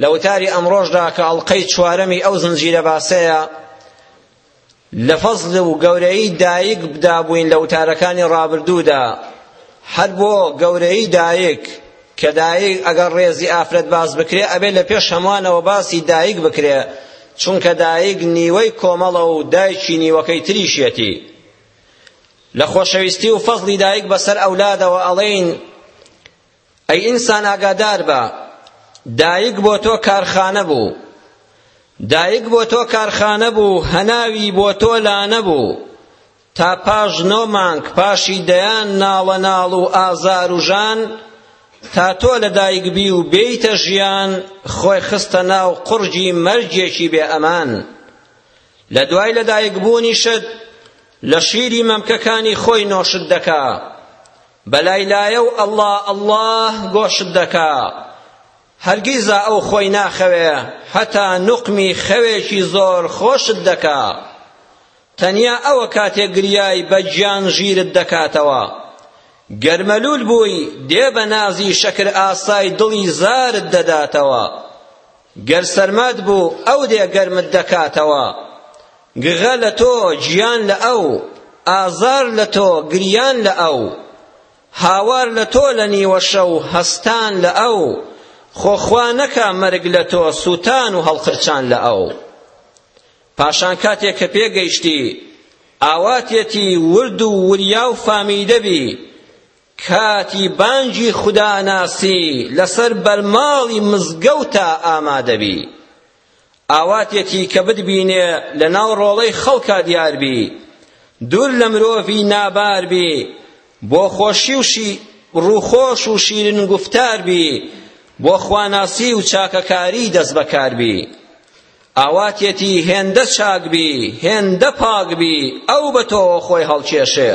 لە وتاری ئەمڕۆشدا کە ئەڵقەی چوارەمی ئەو زنجیرە باسەیە لە فەزل و گەورەیی دایک بدابووین لە وتارەکانی ڕابردوودا هەر بۆ گەورەیی دایک کە دایک ئەگەر ڕێزی ئافرەت باس بکرێ ئەبێ لە پێش هەموانەوە باسی دایک بکرێ چونکە دایک نیوەی کۆمەڵە و دایکی نیوەکەی تریشیەتی لە خۆشەویستی و فەزلی دایک بەسەر ئەولادەوە ئەڵێین ئەی ئینسان ئاگادار بە، دایک بۆ تۆ کارخانە بوو، دایک بۆ تۆ کارخانە بوو، هەناوی بۆ تۆ لانە بوو، تا پاش نۆ مانگ، پاشی دەیان ناڵە ناڵ و ئازار و ژان، تا تۆ لە دایک بی و بێیتە ژیان، خۆی خستە ناو قوڕگی مەرگێکی بێ ئەمان. لە دوای لە دایک بوونیشت، لە شیری مەمکەکانی خۆی نۆشت دەکا بە لای لایە و ئەڵڵا ئەڵڵا گۆشت دەکا هەرگیزا ئەو خۆی ناخەوێ هەتا نوقمی خەوێکی زۆر خۆشت دەکا تەنیا ئەوە کاتێ گریای بە گیان ژیرت دەکاتەوە گەرمەلول بووی دێ بە نازی شەکر ئاسای دڵی زارت دەداتەوە گەر سەرمات بوو ئەو دێ گەرمت دەکاتەوە گغە لە تۆ گیان لە ئەو ئازار لە تۆ گریان لە ئەو هاوار لە تۆ لە نیوە شەو هەستان لە ئەو خۆ خوا نەکا مەرگ لە تۆ سووتان و هەڵقرچان لە ئەو پاشان کاتێک کە پێگەیشتی ئاواتێتی ورد و وریا و فامیدەبی کاتی بانگی خوداناسی لەسەر بەرماڵی مزگەوتا ئامادەبی ئاواتێکی کە بتبینێ لە ناو ڕۆڵەی خەڵکا دیار بی دوور لە مرۆڤی نابار بی بۆ خۆشی و شی ڕووخۆش و شیرین گوفتار بی بۆ خواناسی و چاکەکاری دەست بەکار بی ئاواتێتی هێندە چاک بی هێندە پاک بی ئەو بە تۆوە خۆی هەڵکێشێ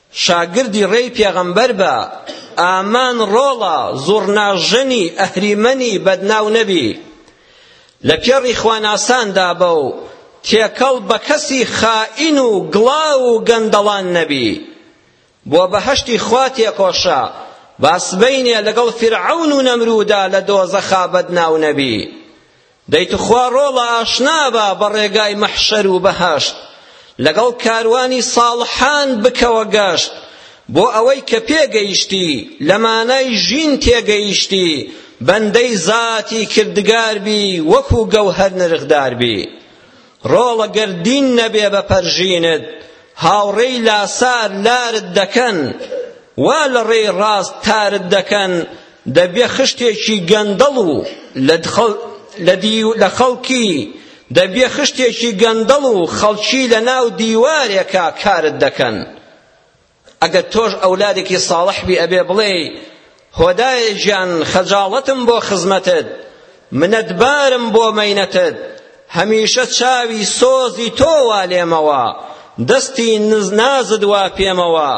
شاگردی ڕێی پێغەمبەر بە ئامان ڕۆڵە زوڕنا ژەنی ئەهریمەنی بەدناو نەبی لە پێڕی خواناسان دابە و تێکەڵ بە کەسی خائین و گڵاو و گەندەڵان نەبی بۆ بەهەشتی خوا تێکۆشە باسبەینێ لەگەڵ فرعون و نەمرودا لە دۆزەخا بەدناو نەبی دەی توخوا ڕۆڵە ئاشنا بە بە ڕێگای مەحشەر و بەهەشت لەگەڵ کاروانی ساڵحان بکەوە گەشت بۆ ئەوەی کە پێگەیشتی لە مانای ژین تێگەیشتی بەندەی زاتی کردگار بی وەکو گەوهەر نرخدار بی ڕۆڵە گەر دین نەبێ بە پەرژینت هاوڕێی لاسار لارت دەکەن وا لە ڕێی ڕاست تارت دەکەن دەبێ خشتێکی گەندەڵ و لە خەڵکی دەبێ خشتێکی گەندەڵ و خەڵکی لە ناو دیوارێکا کارت دەکەن ئەگەر تۆش ئەولادێکی ساڵح بی ئەبێ بڵێی خودایە گیان خەجاڵەتم بۆ خزمەتت منەتبارم بۆ مەینەتت هەمیشە چاوی سۆزی تۆ وا لێمەوە دەستی نازت وا پێمەوە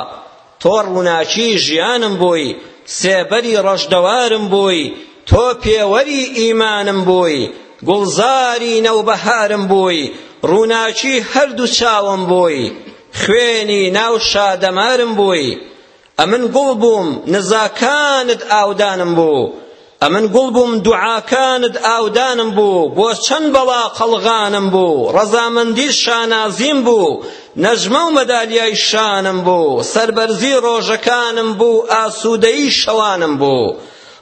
تۆ ڕووناکی ژیانم بووی سێبەری ڕەشدەوارم بووی تۆ پێوەری ئیمانم بووی گوڵزاری نەوبەهارم بووی ڕووناکی هەردوو چاوم بووی خوێنی ناو شادەمارم بووی ئەمن گوڵ بووم نزاکانت ئاودانم بوو ئەمن گوڵ بووم دوعاکانت ئاودانم بوو بۆ چەند بەڵا قەڵغانم بوو ڕەزامەندی شانازیم بوو نەژمە و مەدالیای شانم بوو سەربەرزی ڕۆژەکانم بوو ئاسوودەیی شەوانم بوو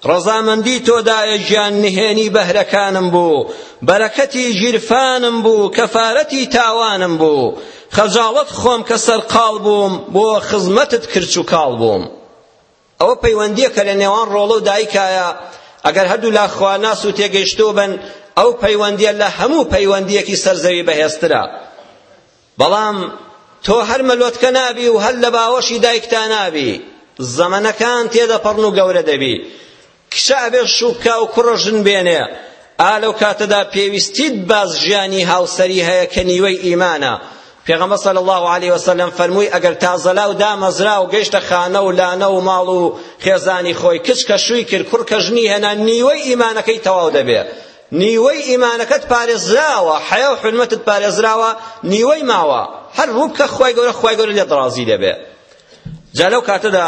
ڕەزامەندی تۆدایە گیان نهێنی بەهرەکانم بوو بەرەکەتی ژیرفانم بوو کەفارەتی تاوانم بوو خەجاڵەت خۆم کە سەرقاڵ بووم بۆ خزمەتت کرچ و کاڵ بووم ئەوە پەیوەندیەکە لە نێوان ڕۆڵە و دایکایە ئەگەر هەردوو لا خواناس و تێگەیشتوو بن ئەو پەیوەندیە لە هەموو پەیوەندیەکی سەرزەوی بەهێزترە بەڵام تۆ هەر مەلۆتکە نابی و هەر لە باوەشی دایکتا نابی زەمەنەکان تێدەپەڕن و گەورە دەبی کچە ئەبێ شوو بکا و کوڕە ژن بێنێ، ئا لەو کاتەدا پێویستیت بە ژیانی هاوسەری هەیە کە نیوەی ئیمانە، پێغەمبەر صلی اللە علیە و سلم فەرمووی ئەگەر تازەلا و دامەزرا و گەیشتە خانە و لانە و ماڵ و خێزانی خۆی کچ کە شووی کرد کوڕ کە ژنی هێنا نیوەی ئیمانەکەی تەواو دەبێ نیوەی ئیمانەکەت پارێزراوە حیا و حرمەتت پارێزراوە نیوەی ماوە هەر ڕووبکە خوای گەورە خوای گەورە لێت ڕازی دەبێ جا لەو کاتەدا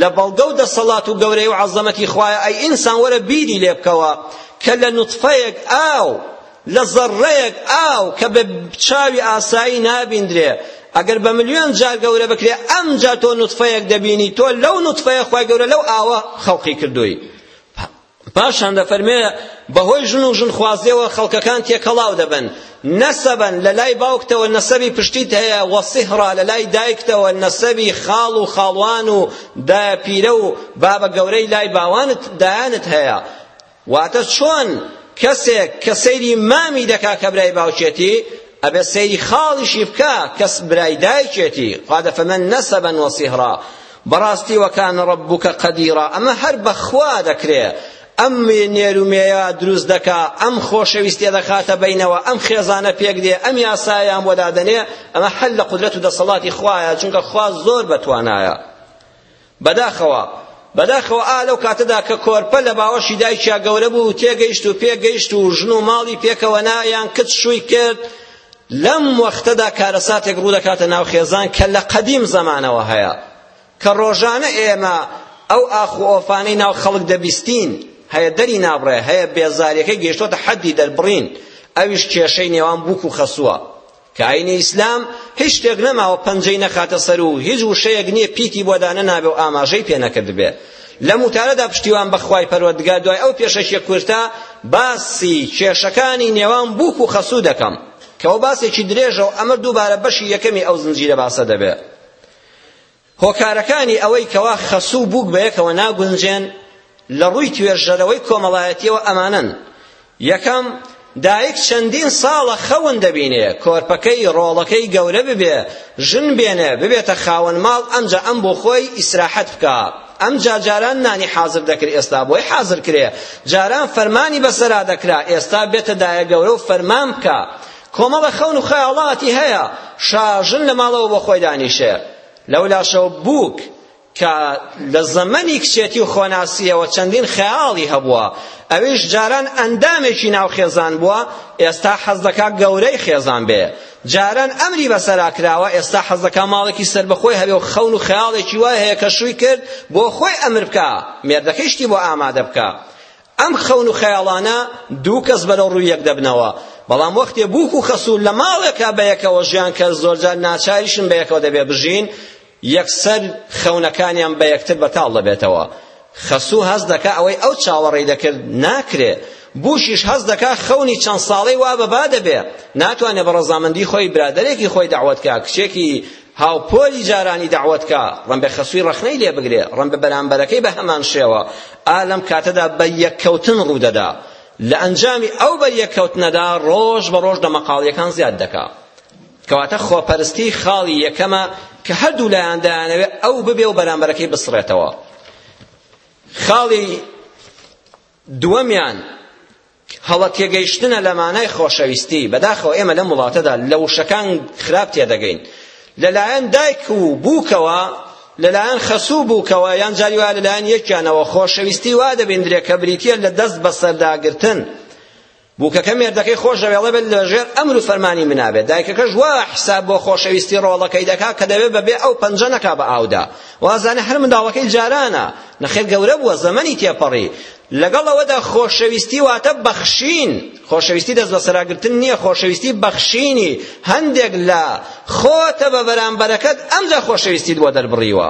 لە بەڵگە و دەسەڵات و گەورەی و عەزەمەتی خوایە ئەی ئینسان وەرە بیری لێ بکەوە کە لە نوتفەیەک ئاو لە زەڕەیەک ئاو کە بە چاوی ئاسایی نابیندرێ ئەگەر بە ملیۆن جار گەورە بکرێ ئەم جا تۆ نوتفەیەک دەبینی تۆ لەو نوتفەیە خوای گەورە لەو ئاوە خەڵقی کردووی پاشان دەفەرمێ بەهۆی ژن و ژنخوازیەوە خەڵکەکان تێکەڵاو دەبن نەسەبەن لە لای باوکتەوە نەسەبی پشتیت هەیە وە سیهڕا لە لای دایکتەوە نەسەبی خاڵ و خاڵوان و دایەپیرە و بابە گەورەی لای باوانت دایانت هەیە واتە چۆن کەسێک کە سەیری مامی دەکا کە برای باوکێتی ئەبێ سەیری خاڵیشی بکە کەس برای دایکێتی خوا دەفەمەن نەسەبەن وەسیهڕا بەڕاستی وکان ربک قدیرا ئەمە هەر بە خوا دەکرێ ئەم نێر و مێیە دروست دەکا ئەم خۆشەویستیە دەخاتە بەینەوە ئەم خێزانە پێک دێ ئەم یاسایان بۆ دادەنێ ئەمە هەر لە قودرەت و دەسەڵاتی خوایە چونکە خوا زۆر بەتوانایە بەداخەوە بەداخەوە ئا لەو کاتەدا کە کۆرپە لە باوەشی دایکیا گەورە بوو تێگەیشت و پێگەیشت و ژن و ماڵی پێکەوە نایان کچ شووی کرد لەم وەختەدا کارەساتێک ڕوودەکاتە ناو خێزان کە لە قەدیم زەمانەوە هەیە کە ڕۆژانە ئێمە ئەو ئاخ و ئۆفانەی ناو خەڵک دەبیستین هەیە دەری نابڕێ هەیە بێزاریەکەی گەیشتۆتە حەدی دەربڕین ئەویش کێشەی نێوان بووک و خەسووە کە ئاینی ئیسلام هیچ شتێک نەماوە پەنجەی نەخاتە سەر و هیچ وشەیەک نییە پیتی بۆ دانەنابێ و ئاماژەی پێ نەکردبێ لەم وتارەدا پشتیوان بە خوای پەروەردگار دوای ئەو پێشەکیە کورتە باسی کێشەکانی نێوان بووک و خەسوو دەکەم کەەوە باسێکی درێژە و ئەمە دووبارە بەشی یەکەمی ئەو زنجیرە باسە دەبێت هۆکارەکانی ئەوەی کەوا خەسوو بووک بەیەکەوە ناگونجێن لە ڕووی توێژەرەوەی کۆمەڵایەتیەوە ئەمانەن یەکەم، دایک چەندین ساڵە خەون دەبینێ کۆرپەکەی، ڕۆڵەکەی، گەورە ببێ، ژن بێنێ، ببێتە خاوەن ماڵ، ئەمجا ئەم بۆ خۆی ئیسراحەت بکا. ئەمجا جاران نانی حازر دەکرد ئێستا بۆی حازر کرێ، جاران فەرمانی بەسەرا دەکرا ئێستا بێتە دایەگەورە و فەرمان بکا. کۆمەڵە خەون و خەیاڵاتی هەیە. شا ژن لە ماڵەوە بۆ خۆی دانیشێ. لەولاشەوە بووک، کە لە زەمەنی کچێتی و خۆناسییەوە چەندین خەیاڵی هەبووە ئەویش جاران ئەندامێکی ناو خێزان بووە ئێستا حەز دەکا گەورەی خێزان بێ جاران ئەمری بەسەرا کراوە ئێستا حەز دەکا ماڵێکی سەربەخۆی هەبێ و خەون و خەیاڵێکی وای هەیە کە شووی کرد بۆ خۆی ئەمر بکا مێردەکەی شتی بۆ ئامادە بکا ئەم خەون و خەیاڵانە دوو کەس بەرەو ڕووی یەک دەبنەوە بەڵام وەختێ بووک و خەسوول لە ماڵێکا بە یەکەوە ژیان کە زۆرجار ناچاریشن بە یەکەوە دەبێ بژین یەکسەر خەونەکانیان بە یەکتر بەتاڵ دەبێتەوە. خەسوو هەست دەکا ئەوەی ئەو چاوەڕێی دەکرد ناکرێ. بوشیش هەست دەکا خەونی چەند ساڵەی وا بە با دەبێ. ناتوانێ بە ڕەزامەندی خۆی برادەرێکی خۆی دەعوەت کا، کچێکی هاوپۆلی جارانی دەعوەت کا. ڕەنبێ خەسووی ڕەخنەی لێ بگرێ، ڕەنبێ بەرانبەرەکەی بە هەمان شێوە. ئا لەم کاتەدا بەریەککەوتن ڕوو دەدا. لە ئەنجامی ئەو بەریەککەوتنەدا ڕۆژ بە ڕۆژ دەمەقاڵییەکان زیاد دەکا. کەواتە خۆپەرستی خاڵی یەکەمە کە هەردوو لایان دەیانەوێت ئەو ببێ و بەرامبەرەکەی بسڕێتەوە خاڵی دووەمیان هەڵە تێگەیشتنە لە مانای خۆشەویستی بەداخەوە ئێمە لەم وڵاتەدا لە وشەکان خراپ تێدەگەین لەلایەن دایک و بووکەوە لەلایەن خەسوو بووکەوە یان جاری وایە لەلایەن یەکیانەوە خۆشەویستی وا دەبیندرێ کە بریتیە لە دەست بەسەرداگرتن بووکەکە مێردەکەی خۆش دەوێت، دەڵێت لەژێر ئەمر و فەرمانی منا بێت، دایکەکەش وا حیساب بۆ خۆشەویستی ڕۆڵەکەی دەکات کە دەبێت بەبێ ئەو پەنجە نەکات بە ئاودا، وازانێت هەر منداڵەکەی جارانە، نەخێر گەورە بووە، زەمەنی تێپەڕی، لەگەڵ ئەوەدا خۆشەویستی واتە بەخشین، خۆشەویستی دەستبەسەراگرتن نییە، خۆشەویستی بەخشینی هەندێک لە خۆتە بە بەرامبەرەکەت، ئەمجا خۆشەویستیت بۆ دەربڕیوە.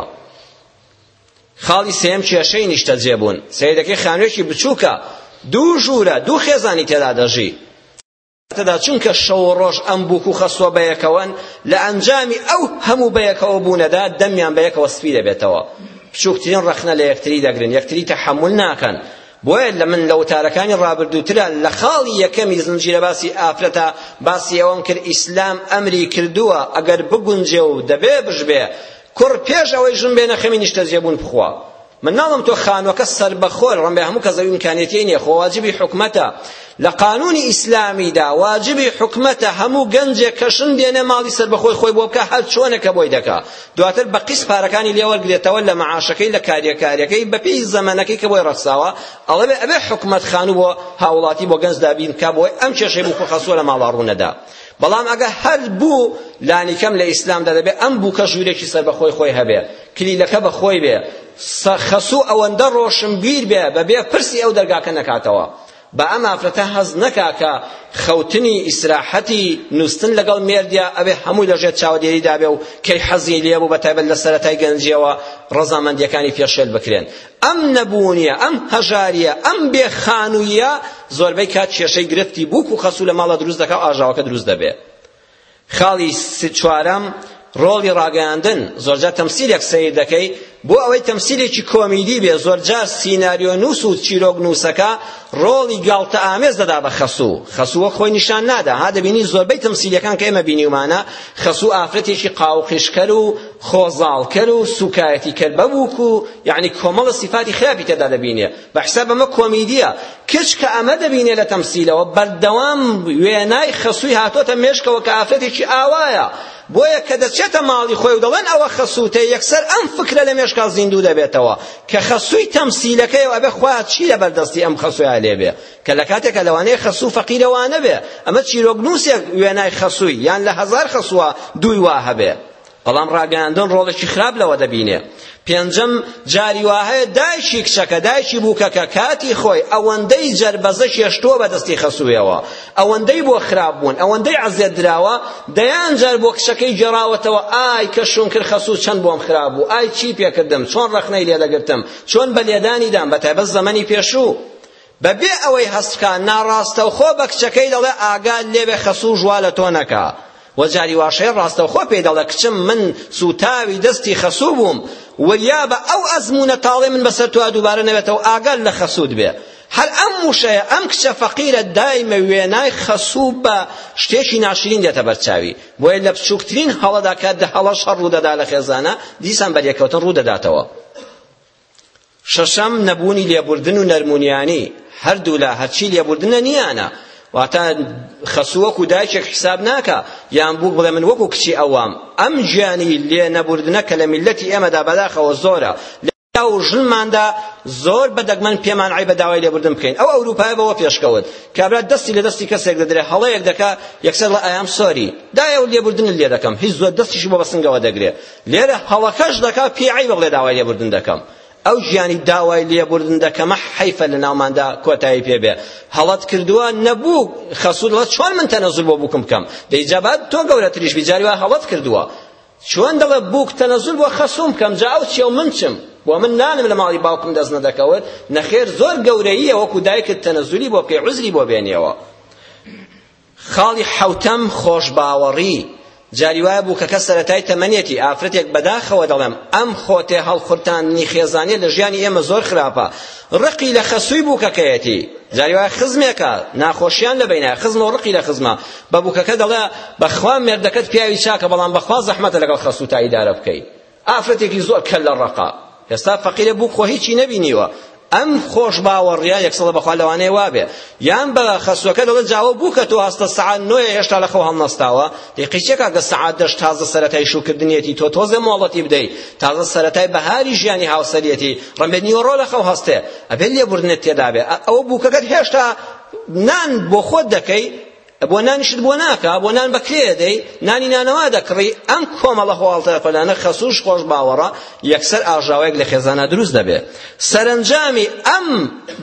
خاڵی سێیەم کێشەی نیشتەجێبوون سەیدەکەی خانوێکی بچووکە دوو ژوورە دوو خێزانی تێدا دەژی تدا چونکە شەو و ڕۆژ ئەم بووک و خەسوە بەیەکەوەن لە ئەنجامی ئەو هەموو بەیەکەوە بوونەدا دەمیان بەیەکەوە سپی دەبێتەوە بچووکترین ڕەخنە لە یەکتری دەگرن یەکتری تەحەمول ناکەن بۆیە لە من لە وتارەکانی ڕابردووترا لە خاڵی یەکەمی زنجیرە باسی ئافرەتە باسی ئەوەم کرد ئیسلام ئەمری کردووە ئەگەر بگونجێ و دەبێ بژبێ کوڕ پێش ئەوەی ژن بێنە خەمی نیشتەجێبوون بخوا من ناڵم تۆ خانوەکە سەربەخۆل ڕم بێ هەموو کەس ئەوی ئیمکانیەتی نییە خۆ واجبی حکومەتە لە قانونی ئیسلامیدا واجبی حکومەتە هەموو گەنجێک کە شن دێنێ ماڵی سەربەخۆی خۆی بۆ بکە هەر چۆنە کە بۆی دەکا دواتر بە قیس پارەکانی لێوەرگرێتەوە لە معاشەکەی لە کاریەکاریەکەی بەپێی زەمەنەکەی کە بۆی ڕەخساوە ئەڵێ ئەبێ حکومەت خانوو بۆ هاوڵاتی بۆ گەنج دابین کا بۆی ئەم کێشەی بوو خەسووە لە ماڵا ڕوونەدا بەڵام ئەگە هەر بوو لانیکەم لە ئیسلامدا دەبێت ئەم بووکە ژوورێکی سەر بە خۆی خۆی هەبێ کلیلەکە بە خۆی بێ خەسوو ئەوەندە ڕۆشنبیر بێ بەبێ پرسی ئەو دەرگاکە نەکاتەوە با ئەم ئافرەتە هەز نەکا کە خەوتنی ئیسراحەتی نووستن لەگەڵ مێردیا ئەوێ هەمووی لەژێر چاودێری دابێ و کەی حەزی لێ بوو بە تایبەت لە سەرەتای گەنجیەوە ڕەزامەندیەکانی پێشێل بکرێن ئەم نەبوونیە، ئەم هەژاریە، ئەم بێ خانووییە زۆربەی کات کێشەی گرفتی بووک و خەسوو لە ماڵدا دروست دەکا و ئاژاوەکە دروست دەبێ. خاڵی چوارەم، ڕۆڵی ڕاگەیاندن، زۆرجار تەمسیلێک سەیر دەکەی، بۆ ئەوەی تەمسیلێکی کۆمیدی بێ، زۆرجار سیناریۆنووس و چیرۆکنووسەکە ڕۆڵی گاڵتەئامێز دەدا بە خەسوو، خەسوو وەک خۆی نیشان نادا، ها دەبینی زۆربەی تەمسیلەکان کە ئێمە بینیومانە، خەسوو ئافرەتێکی قاوقیشکەر و خۆزاڵکەر و سوکایەتی کەر بە بووک و یەعنی کۆمەڵە سیفاتی خراپی تێدا دەبینێ بە حیساب ئەمە کۆمیدیە کچ کە ئەمە دەبینێ لە تەمسیلەوە بەردەوام وێنای خەسووی هاتۆتە مێشکەوە کە ئافرەتێکی ئاوایە بۆیە کە دەچێتە ماڵی خۆی و دەڵێن ئەوە خەسووتە یەکسەر ئەم فکرە لە مێشکا زیندوو دەبێتەوە کە خەسووی تەمسیلەکەی و ئەبێ خوا چی لە بەردەستی ئەم خەسوویا لێبێ کە لە کاتێکە لەوانەیە خەسوو فەقیرەوانە بێ ئەمە چیرۆکنووسێک وێنای خەسووی یان لە هەزار خەسووە دووی وا هەبێ بەڵام ڕاگەیاندن ڕۆڵێکی خراپ لەوە دەبینێ پێنجەم جاری واهەیە دایکی کچەکە دایکی بووکەکە کاتی خۆی ئەوەندەی جەربەزە شێشتووە بە دەستی خەسوویەوە ئەوەندەی بۆ خراپ بوون ئەوەندەی عەزێت دراوە دەیان جار بۆ کچەکەی گێڕاوەتەوە ئای کە شونکر خەسوو چەند بۆم خراپ بوو ئای چی پێکردم چۆن ڕەخنەی لێدەگرتم چۆن بە لێدانی دام بە تایبەت زەمەنی پێشوو بە بێ ئەوەی هەست بکا ناڕاستەوخۆ بە کچەکەی دەڵێ ئاگات لێبێ خەسووش وا لە تۆ نەکا و جاری واشەیە ڕاستەوخۆ پێی دەڵێ کچم من سووتاوی دەستی خەسوو بووم وریا بە ئەو ئەزموونە تاڵێ من بەسەر تۆ دووبارە نەبێتەوە ئاگات لە خەسووت بێ هەر ئەم وشەیە ئەم کچە فەقیرە دایمە وێنای خەسوو بە شتێکی ناشرین دێتە بەرچاوی بۆیە لە بچووکترین هەڵەدا کە هەڵەش هەر ڕوودەدا لە خێزانە دیسان بەریەکەوتن ڕوودەداتەوە شەشەم، نەبوونی لێبوردن و نەرمونیانی، هەردوولا هەرچی لێبوردنە نییانە، واتە خەسوو وەکو دایکێک حیساب ناکا، یان بووک بڵێ من وەکو کچی ئەوام، ئەم گیانی لێ نەبوردنە کە لە میللەتی ئێمەدا بەداخەوە زۆرە، لە پیاو و ژنماندا زۆر بە دەگمەن پێمان عەیبە داوای لێبوردن بکەین، ئەو ئەوروپایە بەوە پێشکەوت، کابرا دەستی لە دەستی کەسێک دەدرێ هەڵەیەک دەکا یەکسەر دەڵێ ئای ئەم سۆری، دایە و لێبوردنت لێ دەکەم، هیچ زۆر دەستیشی بۆ بە سنگەوە دەگرێ، لێرە هەڵەکەش دەکا پێی عەیبە بڵێ داوای لێبوردن دەکەم ئەو ژیانی داوای لێبوردن دەکەمە حەیفە لە ناوماندا کۆتایی پێ بێ هەڵەت کردووە نەبوو خەسوود هەڵە چۆن من تەنەزول بۆ بووکم بکەم دەیجابات تۆ گەورەتریش بی جاری وا هەڵەت کردووە چۆن دەڵێ بووک تەنەزول بۆ خەسووم بکەم جا ئەو چیە و من چم بۆ من نانم لە ماڵی باوکم دەست نەدەکەوت نەخێر زۆر گەورەییە وەکو دایکت تەنەزولی بۆ بکەی عوزری بۆ بێنیەوە خاڵی حەوتەم، خۆشباوەڕی. جاری وا بوو کە کە سەرەتای تەمەنێتی، ئافرەتێک بەداخەوە دەڵێم، ئەم خۆ تێ هەڵقورتاندنی خێزانییە لە ژیانی ئێمە زۆر خراپە، ڕقی لە خەسووی بووکەکەیەتی. جاری وایە خزمێکە، ناخۆشییان لە بەینایە، خزم و ڕقی لە خزمە. بە بووکەکە دەڵێ، بەخوا مێردەکەت پیاوی چاکە، بەڵام بەخوا زەحمەتە لەگەڵ خەسووتا ئیدارە بکەی. ئافرەتێکی زۆر کەللە ڕەقە ئێستا فەقیرە بوو خۆ هیچی نەبینیوە ئەم خۆش باوەڕیە یەکسەڵە بەخوا لەوانەیە وابێ یان بە خەسوەکە دەڵێت جاوە بوو کە تۆ هەستە سەعات نۆیە هێشتا لە خەو هەڵنەستاوە دەیقی چیە کاکە سەعات دەش تازە سەرەتای شوکردنیەتی تۆ تۆزێ مۆڵەتی بدەیت تازە سەرەتای بەهاری ژیانی هاوسەریەتی ڕەمبێت نیوەڕۆ لە خەو هەستێ ئەبێت لێبوردنت تێدابێ ئەوە بووکەکەت هێشتا نان بۆ خۆت دەکەی بۆ نانیشت بۆ ناکا بۆ نان بەکرێ دەی نانی نانەوا دەکڕی ئەم کۆمەڵە هۆڵتە پەلانە خەسوش خۆش باوەڕە یەکسەر ئاژاوەیەک لە خێزانە دروست دەبێ سەرەنجامی ئەم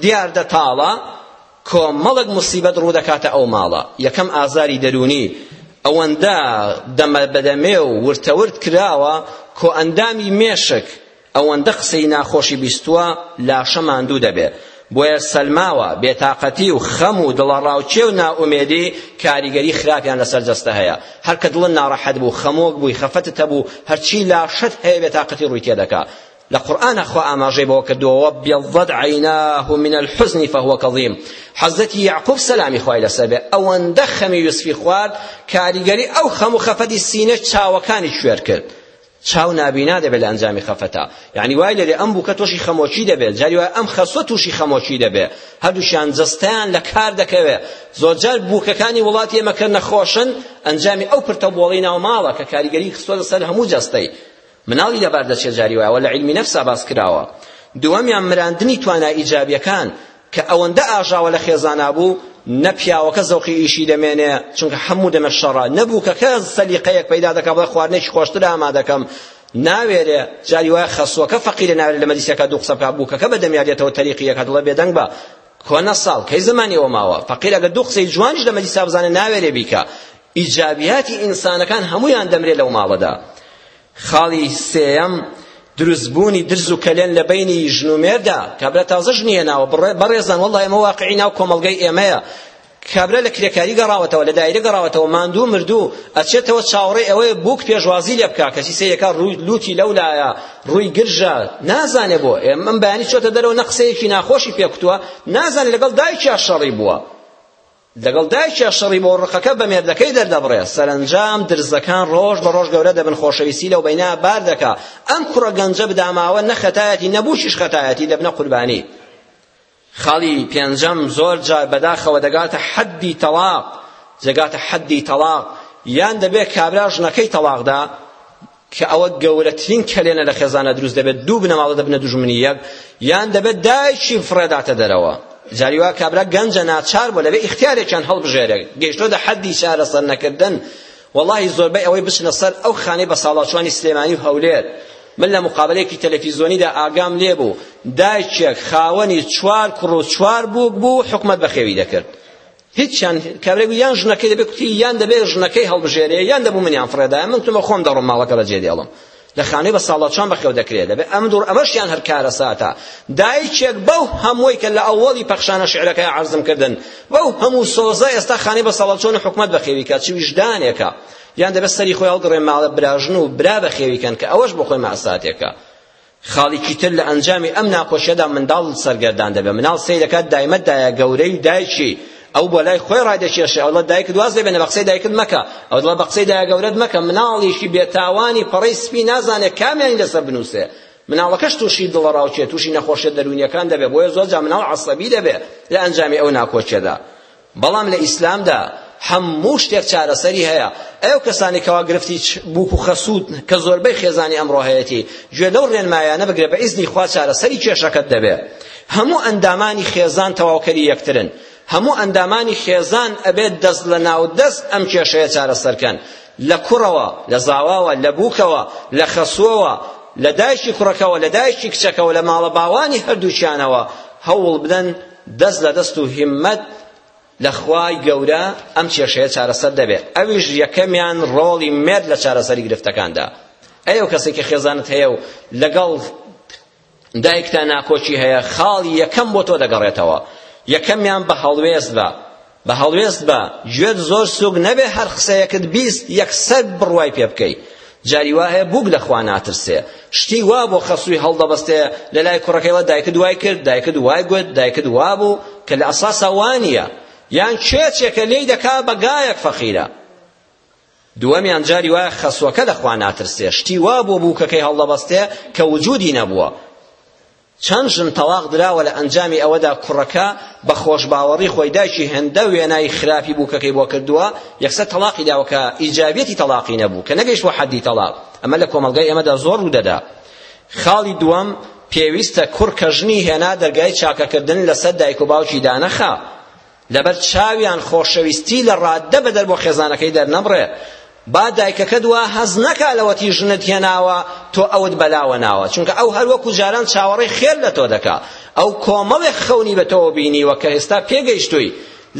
دیاردە تاڵە کۆمەڵک مصیبەت ڕوو دەکاتە ئەو ماڵە یەکەم ئازاری دەروونی ئەوەندە دەمە بەدەمێ و ورتەورت کراوە کۆ ئەندامی مێشک ئەوەندە قسەی ناخۆشی بیستووە لاشە ماندوو دەبێ بۆیە سەلماوە بێتاقەتی و خەم و دڵەڕاوکێ و نائومێدی کاریگەری خراپیان لەسەر جەستە هەیە هەر کە دڵت ناڕەحەت بوو خەمۆک بووی خەفەتت هەبوو هەرچی لاشەت هەیە بێتاقەتی ڕووی تێدەکا لە قورئانە خوا ئاماژەی بەوە کردووە وەبیەضەت عەیناه من الحزن فهو کەظیم حەزرەتی یعقوب سەلامی خوای لەسەر بێ ئەوەندە خەمی یوسفی خوارد کاریگەری ئەو خەم و خەفەتی سینە چاوەکانی شوێر کرد چاو نابینا دەبێت لە ئەنجامی خەفەتا یعنی وای لێ ئەم بووکە تۆشی خەمۆکی دەبێت جاری وای ئەم خەسوە تووشی خەمۆکی دەبێت هەردووشیان جستیان لە کار دەکەوێت زۆرجار بووکەکانی وڵاتی ئێمە کە نەخۆشن ئەنجامی ئەو پرتە بۆڵی ناو ماڵە کە کاریگەری خستوە لەسەر هەموو جەستەی مناڵی لەبار دەچێت جاری وایەوە لە علمی نەفسا باس کراوە دووەمیان مراندنی توانا ئیجابیەکان کە ئەوەندە ئاژاوە لە خێزانا بوو نە پیاوەکە زەوقی ئیشی دەمێنێ چونکە هەموو دەمە شەڕە نە بووکەکە سەلیقەیەک پەیدا دەکا بڵێ خواردنێکی خۆشتر ئامادەکەم ناوێرێ جاری وایە خەسووەکە فەقیرە ناوێرێ لە مەجلیسەکە دوو قسە بکا بووکەکە بە دەمیادێتەوە تەریقی یەکات دڵە بێدەنگ بە کۆنە ساڵ کەی زمانی ئەوە ماوە فەقیر ئەگەر دوو قسەی جوانیش لە مەجلیسا بزانێ ناوێرێ بیکا ئیجابیاتی ئینسانەکان هەموویان دەمرێ لەو ماڵەدا خاڵی سێیەم، دروستبوونی درز و کەلێن لە بەینی ژن و مێردا، کابرا تازە ژنی هێناوە، بەڕێزان وەڵڵا ئێمە واقعی ناو کۆمەڵگەی ئێمەیە، کابرا لە کرێکاری گەڕاوەتەوە لە دایرە گەڕاوەتەوە ماندوو و مردوو ئەچێتەوە چاوەڕێی ئەوەیە بووک پێشوازی لێ بکا کەچی سەیرەکە ڕووی لوتی لەولایە ڕووی گرژە نازانێ بۆ ئەم بەیانی چۆتە دەرەوە نە قسەیەکی ناخۆشی پێکوتووە نازانێ لەگەڵ دایکیا شەڕی بووە لەگەڵ دایکیا شەڕی بۆ ڕقەکە بە مێردەکەی دەردەبڕێ سەرەنجام درزەکان ڕۆژ بە ڕۆژ گەورە دەبن خۆشەویستی لەو بەینا بار دەکا ئەم کوڕە گەنجە بداماوە نە خەتایەتی نە بووکیش خەتایەتی دەبنە قوربانی خاڵی پێنجەم زۆر جار بەداخەوە دەگاتە حەدی تەڵاق دەگاتە حەدی تەڵاق یان دەبێت کابرا ژنەکەی تەڵاقدا کە ئەوە گەورەترین کەلێنە لە خێزانە دروست دەبێت دوو بنەماڵە دەبنە دوژمنی یەک یان دەبێت دایکی فڕێداتە دەرەوە جاری وا کابرا گەنجە ناچار بوو لەبێ ئیختیارێکیان هەڵبژێرێ گەیشتۆتە حەدی چارەسەر نەکردن وەڵاهی زۆربەی ئەوەی بچنە سەر ئەو خانەی بە ساڵاچوانی سلێمانی و هەولێر من لە مقابلەیەکی تەلەفیزۆنیدا ئاگام لێ بوو دایکێک خاوەنی چوار کوڕ و چوار بووک بوو حکومەت بەخێوی دەکرد هیچیان کابرای گوت یان ژنەکەی دەبێ کوتی یان دەبێ ژنەکەی هەڵبژێرێ یان دەبوو منیان فڕێدایە من کوتم خۆم دەڕۆم ماڵەکە بەجێ دێڵم لە خانووی بە ساڵاچان بەخێو دەکرێت دەبێ ئەم دوڕ ئەمەشیان هەر کارەساتە دایکێک بەو هەمووی کە لە ئەوەڵی پەخشانە شعرەکەی عەرزم کردن بەو هەموو سۆزە ئێستا خانووی بە ساڵاچان و حکومەت بەخێوی کات چی ویژدانێکە یان دەبێت سەری خۆی هەڵگڕێ ماڵە براژن و برا بەخێوی کەن کە ئەوەش بۆ خۆی مەعساتێکە خاڵیکی تر لە ئەنجامی ئەم ناخۆشیەدا منداڵ سەرگەردان دەبێت مناڵ سەی دەکات دایمە دایە گەورەی و دایکی ئەو بۆ لای خۆی ڕادەکێشێ ئەوڵە دایکت واز لێبێنە بە قسەی دایکت مەکە ئەوڵە بە قسەی دایە گەورەت مەکە مناڵیشی بێتاوانی پەڕەی سپی نازانێت کامیانی لەسەر بنووسێ مناڵەکەش تووشی دڵەڕاوکێ تووشی نەخۆشیە دەروونیەکان دەبێت بۆیە زۆر جا مناڵ عەسەبی دەبێت لە ئەنجامی ئەو ناکۆکیەدا بەڵام لە ئیسلامدا هەموو شتێک چارەسەری هەیە ئەو کەسانی کەوا گرفتی بووک و خەسووت کە زۆربەی خێزانی ئەمڕۆ هەیەتی گوێ لەو ڕێنمایانە بگرە بە ئیزنی خوا چارەسەری کێشەکەت دەبێ هەموو ئەندامانی خێزان تەواوکەری یەکترن هەموو ئەندامانی خێزان ئەبێت دەست لە ناو دەست ئەم کێشەیە چارەسەرکەن لە کوڕەوە لە زاواوە لە بووکەوە لە خەسووەوە لە دایکی کوڕەکەوە لە دایکی کچەکەوە لە ماڵە باوانی هەردووچیانەوە هەوڵ بدەن دەست لە دەست و هیممەت لە خوای گەورە ئەم کێشەیە چارەسەر دەبێت ئەویش یەکەمیان ڕۆڵی مێرد لە چارەسەری گرفتەکاندا ئەی ئەو کەسێکی خێزانت هەیە و لەگەڵ دایکتا ناکۆکی هەیە خاڵی یەکەم بۆ تۆ دەگەڕێتەوە یەکەمیان بە هەڵوێست بە بە هەڵوێست بە گوێت زۆر سوک نەبێ هەر قسەیەکت بیست یەکسەر بڕوای پێ بکەی جاری وا هەیە بووک لە خوا ناترسێ شتی وا بۆ خەسووی هەڵدەبەستێ لە لای کوڕەکەیەوە دایکت وای کرد دایکت وای گوت دایکت وا بوو کە لە ئەساسا وا نییە یان کێچێکە لێی دەکا بە گایەک فەقیرە دووەمیان جاری وایە خەسوەکە لە خوا ناترسێ شتی وا بۆ بووکەکەی هەڵدەبەستێ کە وجودی نەبووە چەند ژن تەواق دراوە لە ئەنجامی ئەوەدا کوڕەکە بە خۆشباوەڕی خۆی دایکی هێندە وێنای خراپی بووکەکەی بۆ کردووە یەکسەر تەڵاقی داوە کە ئیجابیەتی تەڵاقی نەبوو کە نەگەیشت بۆ حەدی تەڵاق ئەمە لە کۆمەڵگای ئێمەدا زۆر ڕوودەدا خاڵی دووەم پێویستە کوڕ کە ژنی هێنا دەرگای چاکەکردن لەسەر دایک و باوکی دانەخا لەبەر چاویان خۆشەویستی لە ڕاددە بەدەر بۆ خێزانەکەی دەرنەبڕێ با دایکەکەت وا هەز نەکا لەوەتی ژنت هێناوە تۆ ئەوت بەلاوە ناوە چونکە ئەو هەر وەکو جاران چاوەڕێی خێر لە تۆ دەکا ئەو کۆمەڵێک خەونی بە تۆوە بینیوە کە ئێستا پێگەیشتووی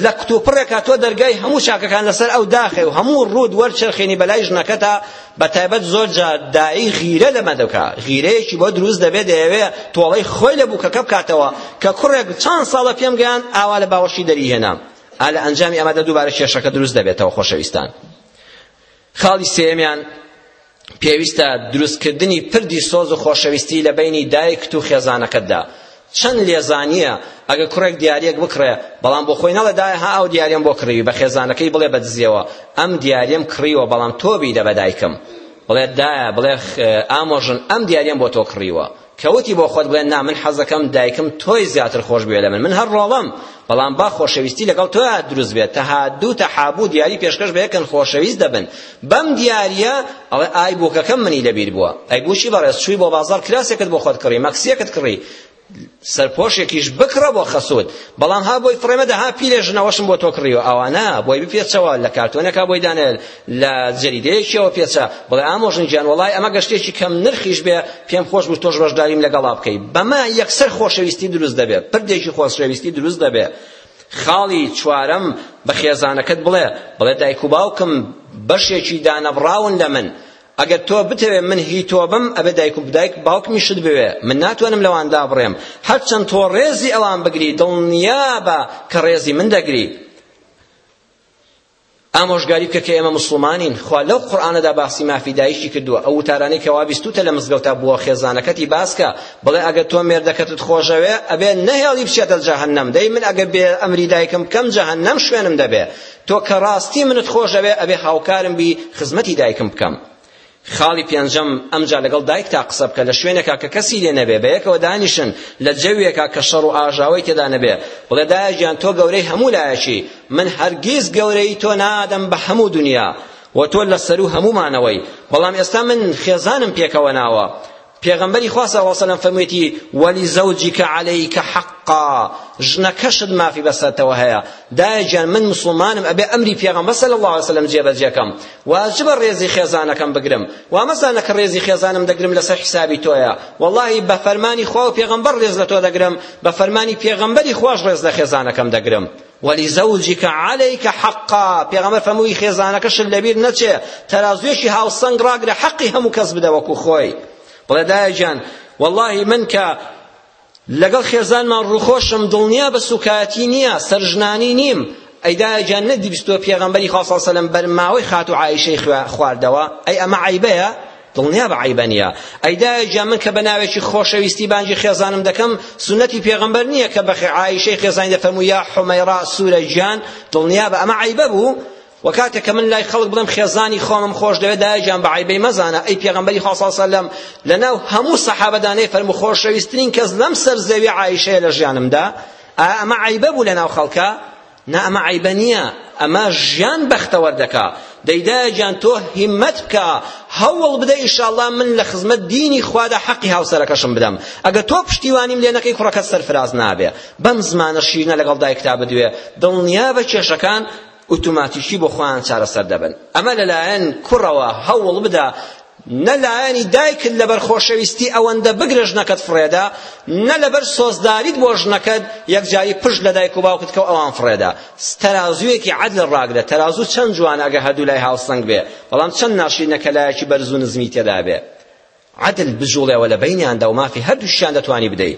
لە کتوپڕێکا تۆ دەرگای هەموو چاکەکان لەسەر ئەو داخێ و هەموو ڕوود وەرچەرخێنی بەلای ژنەکەتا بە تایبەت زۆر جار داعی غیرە لەمە دەکا غیرەیەکی بۆ دروست دەبێت دەیەوێ تۆڵەی خۆی لە بووکەکە بکاتەوە کە کوڕێک چەند ساڵە پێم گەیان ئاوا لە باوەشی دەریهێنام ئا لە ئەنجامی ئەمەدا دووبارە کێشەکە دروست دەبێتەوە خۆشەویستان خاڵی سێمیان پێویستە دروستکردنی پردی سۆز و خۆشەویستی لە بینی دایکت و خێزانەکەتدا چەند لێزانییە ئەگەر کوڕێک دیارییەک بکڕێ بەڵام بۆ خۆی نەڵێ دایە ها ئەو دیاریەم بۆ کڕیوی بە خێزانەکەی بڵێ بە دزیەوە ئەم دیاریەم کڕیوە بەڵام تۆ بیدە بە دایکم بڵێ دایە بڵێ ئامۆژن ئەم دیاریەم بۆ تۆ کڕیوە کەوتی بۆ خۆت بڵێ نا من حەزەکەم دایکم تۆی زیاتر خۆش بوێ لە من من هەر ڕۆڵم بەڵام با خۆشەویستی لەگەڵ تۆیا دروست بێت تەهادوو تەحابوو دیاری پێشکەش بە یەکەن خۆشەویست دەبن بەم دیاریە ئەڵێ ئای بۆکەکەم منی لەبیر بووە ئەی بۆچی بەڕێز چووی بۆ بازار کراسێکت بۆ خۆت کڕی مەکسیەکت کڕی سەرپۆشێکیش بکڕە بۆ خەسوود بەڵام ها بۆی فڕێمە دەها پیلێ ژنەوەشم بۆ تۆ کڕیوە ئەوانە بۆی بپێچەوە لە کارتۆنێکا بۆی دانێ لە جەریدەیەکیەوە پێچە بڵێ ئامۆژن گیان وەڵای ئەمە گەشتێکی کەم نرخیش بێ پێم خۆش بوو تۆش بەشداریم لەگەڵا بکەی بەمە یەکسەر خۆشەویستی دروست دەبێت پردێکی خۆشەویستی دروست دەبێت خاڵی چوارەم، بە خێزانەکەت بڵێ، بڵێ دایک و باوکم بەشێکی دانەبڕاون لە من، ئەگەر تۆ بتەوێ من هی تۆ بم، ئەبێ دایک و دایک باوکمی شت بوێ، من ناتوانم لەوان دابڕێم، هەرچەند تۆ ڕێزی ئەوان بگری دڵنیابە کە ڕێزی من دەگری. ئامۆژگاری بکە کە ئێمە موسڵمانین خوا لەو قورئانەدا باسی مافی دایکی کردووە ئەو وتارانەی کە وا بیستوتە لە مزگەوتا بووە خێزانەکەتی باسکە بڵێ ئەگەر تۆ مێردەکەتت خۆشەوێ ئەبێ نەهێڵی بچێتە جەهەنەم دەی من ئەگەر بێ ئەمری دایکم کەم جەهەنەم شوێنم دەبێ تۆ کە ڕاستی منت خۆشەوێ ئەبێ هاوکارم بی خزمەتی دایکم بکەم خاڵی پێنجەم ئەمجا لەگەڵ دایکتا قسە بکە لە شوێنێکا کە کەسی لێ نەبێ بە یەکەوە دانیشن لە جەوێکا کە شەڕ و ئاژاوەی تێدا نەبێ بڵێ دایە گیان تۆ گەورەی هەموو لایەکی من هەرگیز گەورەی تۆ نادەم بە هەموو دنیا و تۆ لە سەروو هەموومانەوەی بەڵام ئێستا من خێزانم پێکەوە ناوە پێغەمبەری خوا صلی اللە علیە وسلم فەرموویەتی ولزوجک علیک حقا ژنەکەشت مافی بەسەرتەوە هەیە دایە گیان من مسوڵمانم ئەبێ ئەمری پێغەمبەر صلی اللە علیە وسلم جێبەجێکەم واجبە ڕێزی خێزانەکەم بگرم وا مەزانە کە ڕێزی خێزانم دەگرم لەسەر حسابی تۆیە واللهی بە فەرمانی خوا و پێغەمبەر ڕێز لە تۆ دەگرم بە فەرمانی پێغەمبەری خواش ڕێز لە خێزانەکەم دەگرم ولزوجک علیک حقا پێغەمبەر فەرمووی خێزانەکەشت لەبیر نەچێ تەرازوێکی هاوسەنگ ڕاگرە حەقی هەموو کەس بدە وەکو خۆی بڵێ دایە گیان واللهی من کە لەگەڵ خێزانمان ڕووخۆشم دڵنیا بە سوکایەتی نییە سەرژنانی نیم ئەی دایە گیان نەدیبستوە پێغەمبەری خوا صلی الله علیه و سلم بەرماوەی خاتو عائشەی خواردەوە ئەی ئەمە عیبەیە دڵنیابە عەیبە نیە. ئەی دایە گیان من کە بە ناوێکی خۆشەویستی بانگی خێزانم دەکەم سوننەتی پێغەمبەر نیە کە بە عائیشەی خێزانی دەفەرموو یا حومەیرا سورە گیان دڵنیابە ئەمە عەیبە بوو و کاتێک کە من لای خەڵک بڵێم خێزانی خۆمم خۆش دەوێت دایە گیان بە عەیبەی مەزانە ئەی پێغەمبەری خوا صلی سەلەم لەناو هەموو سەحابەدا نەیفەرموو خۆشەویستترین کەس لەم سەر زەوی عائیشەیە لە ژیانمدا ئایا ئەمە عەیبە بوو لەناو خەڵکا نا ئەمە عەیبە نییە ئەمە ژیان بەختەوەر دەکا دەی دایە گیان تۆ هیمەت بکە هەوڵ بدە ئیشاڵڵا من لە خزمەت دینی خوادا حەقی هاوسەرەکەشم بدەم ئەگە تۆ پشتیوانیم لێ نەکەی کوڕەکەت سەرفراز نابێ بەم زمانە شیرنە لەگەڵ دایکتا بدوێ دڵنیابە کێشەکان ئوتوماتیکی بۆ خۆیان چارەسەر دەبن ئەمە لەلایەن کوڕەوە هەوڵ بدە نە لایەنی دایکت لەبەر خۆشەویستی ئەوەندە بگرە ژنەکەت فڕێدا نە لەبەر سۆزداریت بۆ ژنەکەت یەکجاری پشت لە دایک و باوکت کەو ئەوان فڕێدا تەرازوویەکی عەدل ڕاگرە تەرازوو چەند جوانە ئەگە هەردوو لای هاوسەنگ بێ بەڵام چەند ناشرینە کە لایەکی بەرز و نزمی تێدا بێ عەدل بجوڵێەوە لە بەینیاندا و مافی هەردووشیان دەتوانی بدەی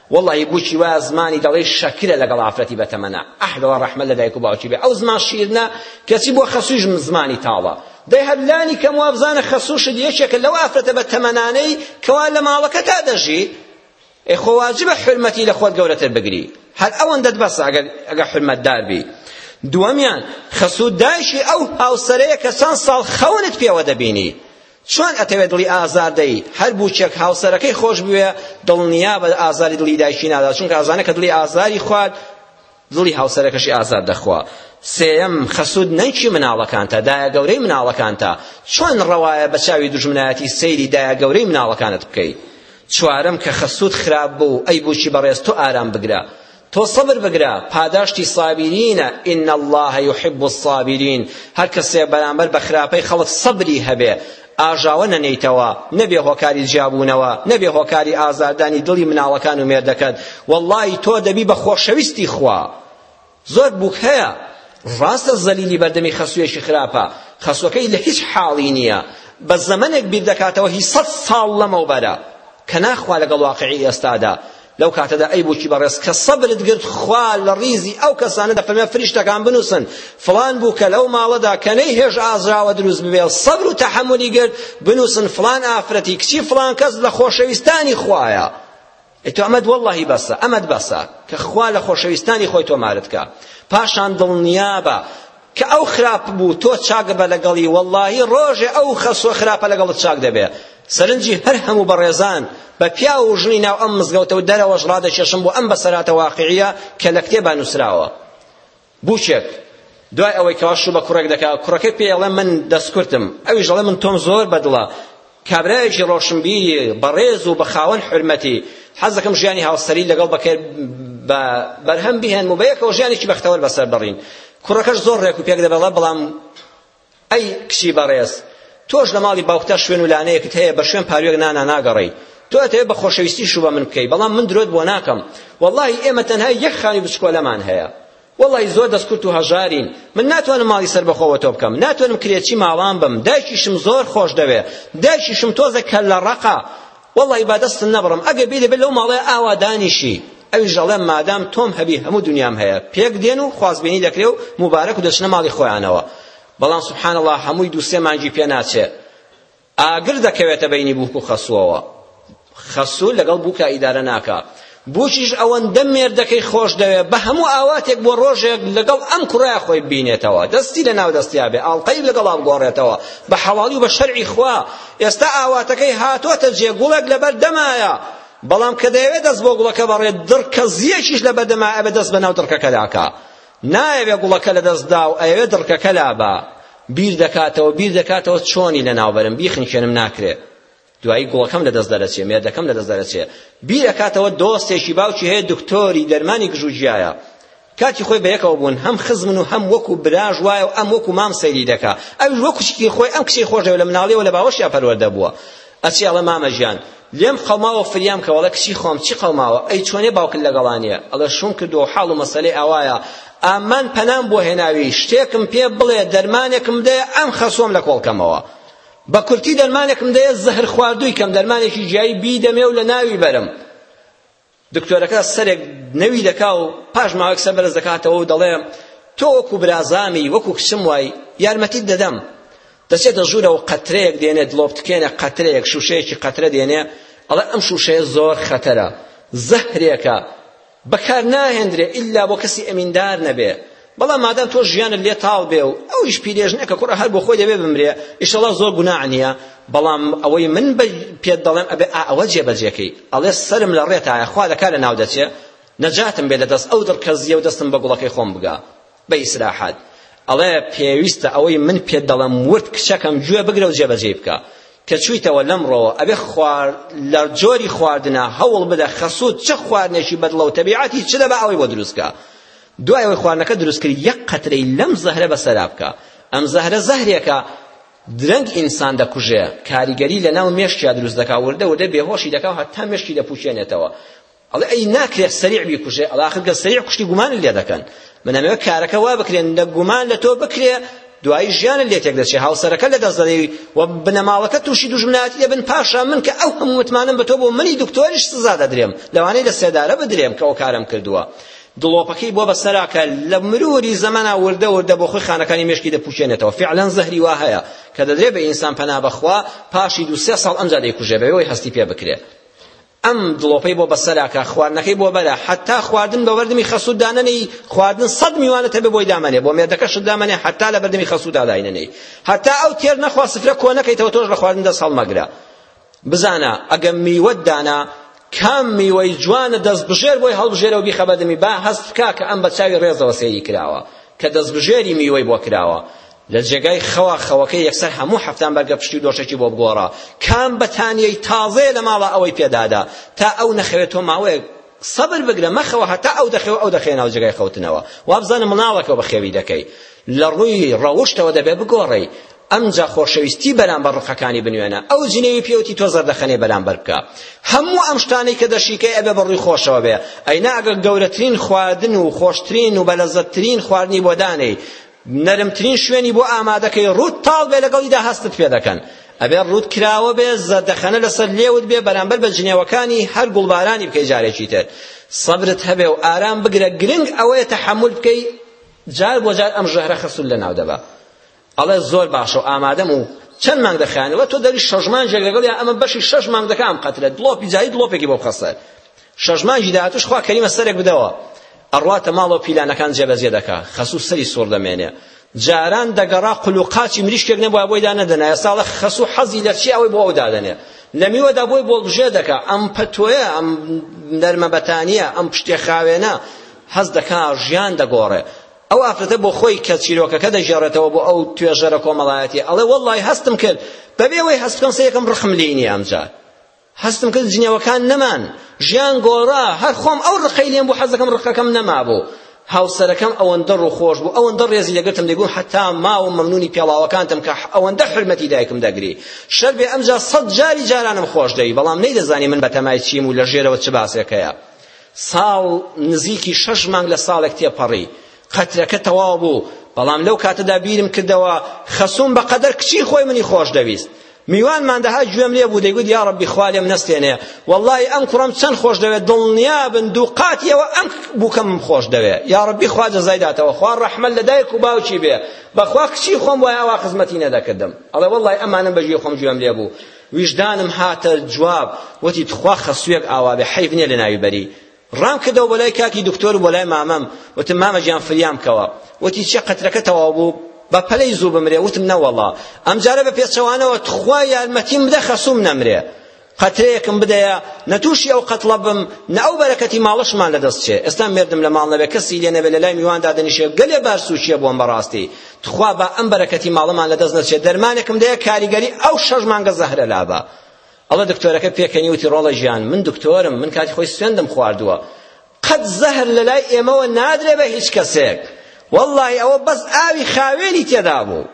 وەڵا ی بوکی وایە زمانی دەڵێی شەکرە لەگەڵ ئافرەتی بەتەمەنا ئەح دەڵا ڕەحمەت لە دایک و باوکی بێ ئەو زمان شیرنە کەچی بۆ خەسوویش زمانی تاڵە دەی هەر لانی کەم وابزانە خەسووشت یەکێکە لەو ئافرەتە بە تەمەنانەی کەوا لە ماڵەکەتا دەژی ئێ خۆ واجبە حرمەتی لە خۆت گەورەتر بگری هەر ئەوەندەت بەسە ئەگەر ئەگەر حرمەتدار بی دووەمیان خەسوو دایشی ئەو هاوسەرەیە کە چەند ساڵ خەونت پێوە دەبینی چۆن ئەتەوێ دڵی ئازار دەی هەر بووچێک هاوسەرەکەی خۆش بوێ دڵنیا بە ئازاری دڵی دایکی نادا چونکە ئازانە کە دڵی ئازاری خوارد دڵی هاوسەرەکەشی ئازار دەخوا سێم خەسوود نەیکی مناڵەکانتە دایە گەورەی مناڵەکانتە چۆن ڕەوایە بە چاوی دوژمنایەتی سەیری دایە گەورەی مناڵەکانت بکەیت چوارم کە خەسوود خراپ بوو ئەی بووکی بەڕێز تۆ ئارام بگرە تۆ سەبر بگرە پاداشتی سابیرینە ان اللە یحب الصابرین هەر کەسێ بەرامبەر بە خراپەی خەڵک سەبری هەبێ ئاژاوە نەنێیتەوە نەبێ هۆکاری جیابوونەوە نەبێ هۆکاری ئازاردانی دڵی مناڵەکان و مێردەکەت وەڵڵاهی تۆ دەبی بە خۆشەویستی خوا زۆر بووک هەیە ڕاستە زەلیلی بەردەمی خەسوویەکی خراپە خەسوەکەی لە هیچ حاڵی نییە بە زەمەنێک بیر دەکاتەوە هی سەد ساڵ لەمەوبەرە کە ناخوا لەگەڵ واقعی ئێستادا لەو کاتەدا ئەی بووکی بەڕێز کە سەبرت گرت خوا لە ڕیزی ئەو کەسانە دەفەرمێ فریشتەکان بنووسن فڵان بوو کە لەو ماڵەدا کە نەی هێژ ئازراوە دروست ببێ سەبر و تەحەمولی گرت بنووسن فڵان ئافرەتی کچی فڵان کەس لە خۆشەویستانی خوایە ئیتۆ ئەمەد وەڵڵاهی بەسە ئەمەد بەسە کە خوا لە خۆشەویستانی خۆی تۆمارت کا پاشان دڵنیابە کە ئەو خراپ بوو تۆ چاک بە لەگەڵی وەڵاهی ڕۆژێ ئەو خەسوە خراپە لەگەڵت چاک دەبێ سەرنجی هەر هەموو بەڕێزان بە پیاو و ژنی ناو ئەم مزگەوتە و دەرەوەش ڕادەکێشم بۆ ئەم بەسەراتە واقعیە کە لە کتێبا نووسراوە بوچێک دوای ئەوەی کەوا شوو بە کوڕێک دەکا کوڕەکەی پێڵێ من دەستکورتم ئەویش دەڵێ من تۆم زۆر بەدڵە کابرایەکی ڕۆشنبیری بەڕێز و بە خاوەن حورمەتی حەز دەکەم ژیانی هاوسەری لەگەڵ بەکر بە بەرهەم بهێنم و بە یەکەوە ژیانێکی بەختەوەر بەسەر بڕین کوڕەکەش زۆر ڕێک و پێک دەبەڵە بەڵام ئەی کچی بەڕێز تۆش لە ماڵی باوکتە شوێن و لانەیەکت هەیە بە شوێن پاروێک نانا ناگەڕی تۆ ئەتەوێت بە خۆشەویستی شو بە من بکەی بەڵام من درۆت بۆ ناکەم وەڵڵاهی ئێمە تەنها یەک خانوی بچکۆلەمان هەیە وەڵای زۆر دەستکورت و هەژارین من ناتوانم ماڵی سەربەخۆ وەتۆ بکەم ناتوانم کرێچی ماڵان بم دایکیشم زۆر خۆش دەوێ دایکیشم تۆزە کەللە ڕەقە وەڵای با دەستم نەبڕم ئەگە بێ دەبێت لەو ماڵەیە ئاوا دانیشی ئەویش دەڵێم مادام تۆم هەبی هەموو دنیام هەیە پێک دێن و خوازبێنی دەکرێ و موبارەک و دەچنە ماڵی خۆیانەوە بەڵام سبحان الله هەمووی دوو سێ مانگی پێ ناچێ ئاگر دەکەوێتە بەینی بووک و خەسووەوە خەسوو لەگەڵ بووکا ئیدارە ناکا بووکیش ئەوەندە مێردەکەی خۆش دەوێ بە هەموو ئاواتێک بۆ ڕۆژێک لەگەڵ ئەم کوڕای خۆی ببینێتەوە دەستی لە ناو دەستیا بێ ئاڵقەی لەگەڵا بگۆڕێتەوە بە حەواڵی و بە شەرعی خوا ئێستا ئاواتەکەی هاتۆتە جێ گوڵێک لەبەر دەمایە بەڵام کە دەیەوێت دەست بۆ گوڵەکە بەڕێت دڕکەزیەکیش لە بەدەما ئەبێ دەست بە ناو دڕکەکەداکا نایەوێ گوڵەکە لە دەست دا و ئەیەوێ دڕکەکە لا با بیر دەکاتەوە بیر دەکاتەوە چۆنی لە ناوبەرم بیخنکێنم ناکرێ دوایی گوڵەکەم لە دەست دەرەچێ مێردەکەم لە دەست دەرەچێ بیرەکاتەوە دۆستێکی باوکی هەیە دکتۆری دەرمانی گژوگیایە کاتی خۆی بەیەکەوە بوون هەم خزمن و هەم وەکو براژ وایە و ئەم وەکو مام سەیری دەکا ئەوش وەکو شکی خۆی ئەم کچەی خۆشەوە لە مناڵیەوە لە باوەشیا پەروەردە بووە ئەچێ ئەڵێ مامە گیان لێم قەوماوە فریام کە وەڵێ کچی خۆم چی قەوماوە ئەی چۆنێ باوکت لەگەڵا نییە ئەڵێ شوم کردووە و حاڵ و مەسەلەی ئاوایە ئامان پەنام بۆ هێناوی شتێکم پێ بڵێ دەرمانێکم دەیە ئەم خەسۆم لە کۆڵ کەمەوە بە کورتی دەرمانێکم دەیە زەهر خواردووی کەم دەرمانێکی جیایی بیدەمێ و لە ناوی بەرم دکتۆرەکە سەرێک نەوی دەکا و پاش ماوەیەک سەر بەرز دەکاتەوە و دەڵێ تۆ وەکو برازامی وەکو کچم وای یارمەتیت دەدەم دەچێتە ژوورەوە قەترەیەک دێنێ دڵۆپتکێنە قەترەیەک شوشەیەکی قەترە دێنێ ئەڵێ ئەم شوشەیە زۆر خەتەرە زەهرێکە بەکار ناهێندرێ ئیلا بۆ کەسی ئەمیندار نەبێ بەڵام مادام تۆ ژیانت لێ تاڵ بێ و ئەویش پیرێژنەکە کوڕە هەر بۆ خۆی دەبێ بمرێ ئیشەڵا زۆر گونا نییە بەڵام ئەوەی من پێت دەڵێم ئەبێ ئەوە جێبەجێکەی ئەڵێ سەرم لە ڕێتایە خوا لە کارە ناو دەچێ نەجاتم بێ لە دەست ئەو دڕکەزیە و دەستم بە گوڵەکەی خۆم بگا بە ئیسراحەت ئەڵێ پێویستە ئەوەی من پێت دەڵێم ورد کچەکەم گوێ بگرە و جێبەجێی بکە کە چوویتەوە لەمڕۆوە ئەبێ خوار لە جۆری خواردنە هەوڵ بدە خەسووت چ خواردنێکی بەدڵە و تەبیعەتی چ دەبا ئەوەی بۆ دروستکە دوای ئەوەی خواردنەکە دروست کرد یەک قەترەی لەم زەهرە بەسەرا بکە ئەم زەهرە زەهرێکە درەنگ ئینسان دەکوژێ کاریگەری لەناو مێشکیا دروست دەکا وردە وردە بێهۆشی دەکا و هەتا مێشکی دەپووشێنێتەوە ئەڵێ ئەی ناکرێت سەریع بیکوژێ ئەڵا آخر کە سەریع کوشتی گومان لێ دەکەن من ئەمەوێ کارەکە وا بکرێن لە گومان لە تۆ بکرێ دوایی ژیانە لێ تێک دەچێ هاوسەرەکە لە دەست دەدەی و بنەماڵەکە تووشی دوژمنایەتی دەبن پاشا من کە ئەو هەموو متمانەم بە تۆ بۆ منی دکتۆریش سزا دەدرێم لەوانەیە لە سێدارە بدرێم کە ئەو کارم کردووە دڵۆپەکەی بوە بە سەرا کە لە مروری زەمەنا وردە وردە بۆ خۆی خانەکانی مێشکی دەپوشێنێتەوە فعلا زەهری وا هەیە کە دەدرێ بە ئینسان پەنا بەخوا پاشی دو سێ ساڵ ئەمجا دەیکوژێ بەوەی هەستی پێ بکرێ ئەم دڵۆپەی بۆ بەسەراکە خواردنەکەی بۆ بەرە حتا خواردن بە بەردمی خەسوود دانەنەی خواردن سەد میوانە تەبێ بۆی دامەنێ بۆ مێردەکە شت دامەنێ حتا لە بەردەمی خەسوودا داینەنەی حتا ئەو تێر نەخوا سفرە کۆ نەکەیتەوە تۆش لە خواردن دەست هەڵمەگرە بزانە ئەگەم میوەت دانا کام میوەی جوانە دەست بژێر بۆی هەڵبژێرە و بیخە بەدەمی با هەست بکا کە ئەم بە چاوی ڕێزەوە سەیری کراوە کە دەست بژێری میوەی بۆ کراوە لە جێگای خەوا خەوەکە یەکسەر هەموو هەفتان بەرگە پشتی و دۆشەکی بۆ بگۆڕە کام بەتانیەی تازەیە لە ماڵە ئەوەی پێدادا تا ئەو نەخەوێت تۆ ماوەیەک سەبر بگرە مەخەوە هەتا ئەو دەخەوێ و ئەو دەخەوێ ناو جێگای خەوتنەوە وابزانە منداڵەکەو بەخێوی دەکەی لە ڕووی ڕەوشتەوە دەبێ بگۆڕی ئەمجا خۆشەویستی بەرامبەر ڕقەکانی بنوێنە ئەو جنێوی پێوتی تۆ زەردەخەنەی بەرامبەر بکە هەموو ئەم شتانەی کە دەشیکەی ئەبێ بە ڕووی خۆشەوە بێ ئەینا ئەگەر گەورەترین خواردن و خۆشترین و بەلەزەتترین خواردنی بۆ دانێی نەرمترین شوێنی بۆ ئامادەکەی ڕووت تاڵ بێ لەگەڵیدا هەستت پێ دەکەن ئەبێ ڕووت کراوە بێ زەردەخەنە لەسەر لێوت بێ بەرامبەر بە جنێوەکانی هەر گوڵبارانی بکەی جارێکی تر سەبرت هەبێ و ئارام بگرە گرنگ ئەوەیە تەحەمول بکەی جار بۆ جار ئەم ژەهرە خەسول لەناو دەبا ئەڵێ زۆر باشە و ئامادەم و چەند مانگ دەخیانەوە تۆ دەری شەش مانگێک لەگەڵ یا ئەمە بەشی شەش مانگ دەکە ئەم قەترە دڵۆپی جایی دڵۆپێکی بۆ بخەسەر شەش مانگی داهاتوش خوا کەریمە سەرێک بدەوە ئەڕواتە ماڵەوە پیلانەکان جێبەجێ دەکا خەسوو سەری سوڕ دەمێنێ جاران دەگەڕا قلوقاچی مریشکێک نەبووە بۆی دانەدەنایە ساڵە خەسوو حەزی لە چی ئەوەی بۆ ئەو دادەنێ لە میوەدا بۆی بۆڵبژێ دەکا ئەم پەتۆیە ئەم نەرمەبەتانیە ئەم پشتێ خاوێنە حەز دەکا ژیان دەگۆڕێ ئەو ئافرەتە بۆ خۆی کە چیرۆکەکە دەژێڕێتەوە بۆ ئەو توێژەرە کۆمەڵایەتی ئەڵێ وەڵڵای هەستم کرد بەبێ ئەوەی هەست بکەم سەیەکەم ڕخم لێی نییە ئەمجار هەستم کرد جنێوەکان نەمان ژیان گۆڕا هەر خۆم ئەو ڕقەی لێم بوو حەزەکەم ڕقەکەم نەمابوو هاوسەرەکەم ئەوەندە ڕووخۆش بوو ئەوەندە ڕێزی لەگرتم دەگوم حتا ماوە مەمنونی پێڵاوەکانتم کە ئەوەندە حرمەتی دایکم دەگری شەر بێ ئەمجا سەد جاری جارانم خۆش دەوی بەڵام نەیدەزانی من بەتەمای چیم و لە ژێرەوە چ باسێک هەیە ساڵ نزیکی شەش مانگ لە ساڵێک تێپەڕی قەترەکە تەواو بوو بەڵام لەو کاتەدا بیرم کردەوە خەسوم بە قەدەر کچی خۆی منی خۆش دەویست میوانمان دەهات گوێم لێ بوو دەیگوت یا ڕەبی خوا لێم نەستێنێ وەڵڵاهی ئەم کوڕەم چەند خۆش دەوێت دڵنیابن دوو قاتیەوە ئەم بووکەم خۆش دەوێ یا ڕەبی خوا جەزای داتەوە خوا ڕەحمەت لە دایک و باوکی بێ بەخوا کچی خۆم وای ئەوا خزمەتی نەدەکردم ئەڵێ وەڵڵاهی ئەمانم بەژی خۆم گوێم لێ بوو ویژدانم هاتە جواب وتی تخوا خەسوێک ئاوا بێ حەیف نییە لە ناوی بەری ڕام کردەوە بۆ لای کاکی دکتۆر و بۆ لای مامەم وتم مامە گیان فریام کەوە وتی چیە قەترەکە تەواو بوو بە پەلەی زوو بمرێ وتم نەوەڵا ئەمجارە بە پێچەوانەوە تخوا یارمەتیم بدە خەسووم نەمرێ قەترەیەکم بدەیە نە تووشی ئەو قەتڵە بم نە ئەو بەرەکەتی ماڵشمان لەدەست چێ ئێستا مردم لە ماڵ نەبێ کەسی لێ نەبێ لە لای میوان دادەنیشێ گەلێ بار سوچیە بۆم بەڕاستی تخوا با ئەم بەرەکەتی ماڵەمان لەدەست نەچێ دەرمانێکم دەیە کاریگەری ئەو شەش مانگە زەهرە لابە ئەڵێ دکتۆرەکە پێکەنی وتی ڕۆڵە گیان من دکتۆرم من کاتی خۆی سوێندم خواردووە قەت زەهر لە لای ئێمەوە نادرێ بە هیچ کەسێک واللهی ئەوە بەس ئاوی خاوێنی تێدا بوو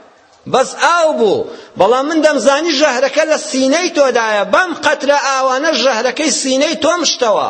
بەس ئاو بوو بەڵام من دەمزانی ژەهرەکە لە سینەی تۆدایە بەم قەترە ئاوانە ژەهرەکەی سینەی تۆم شتەوە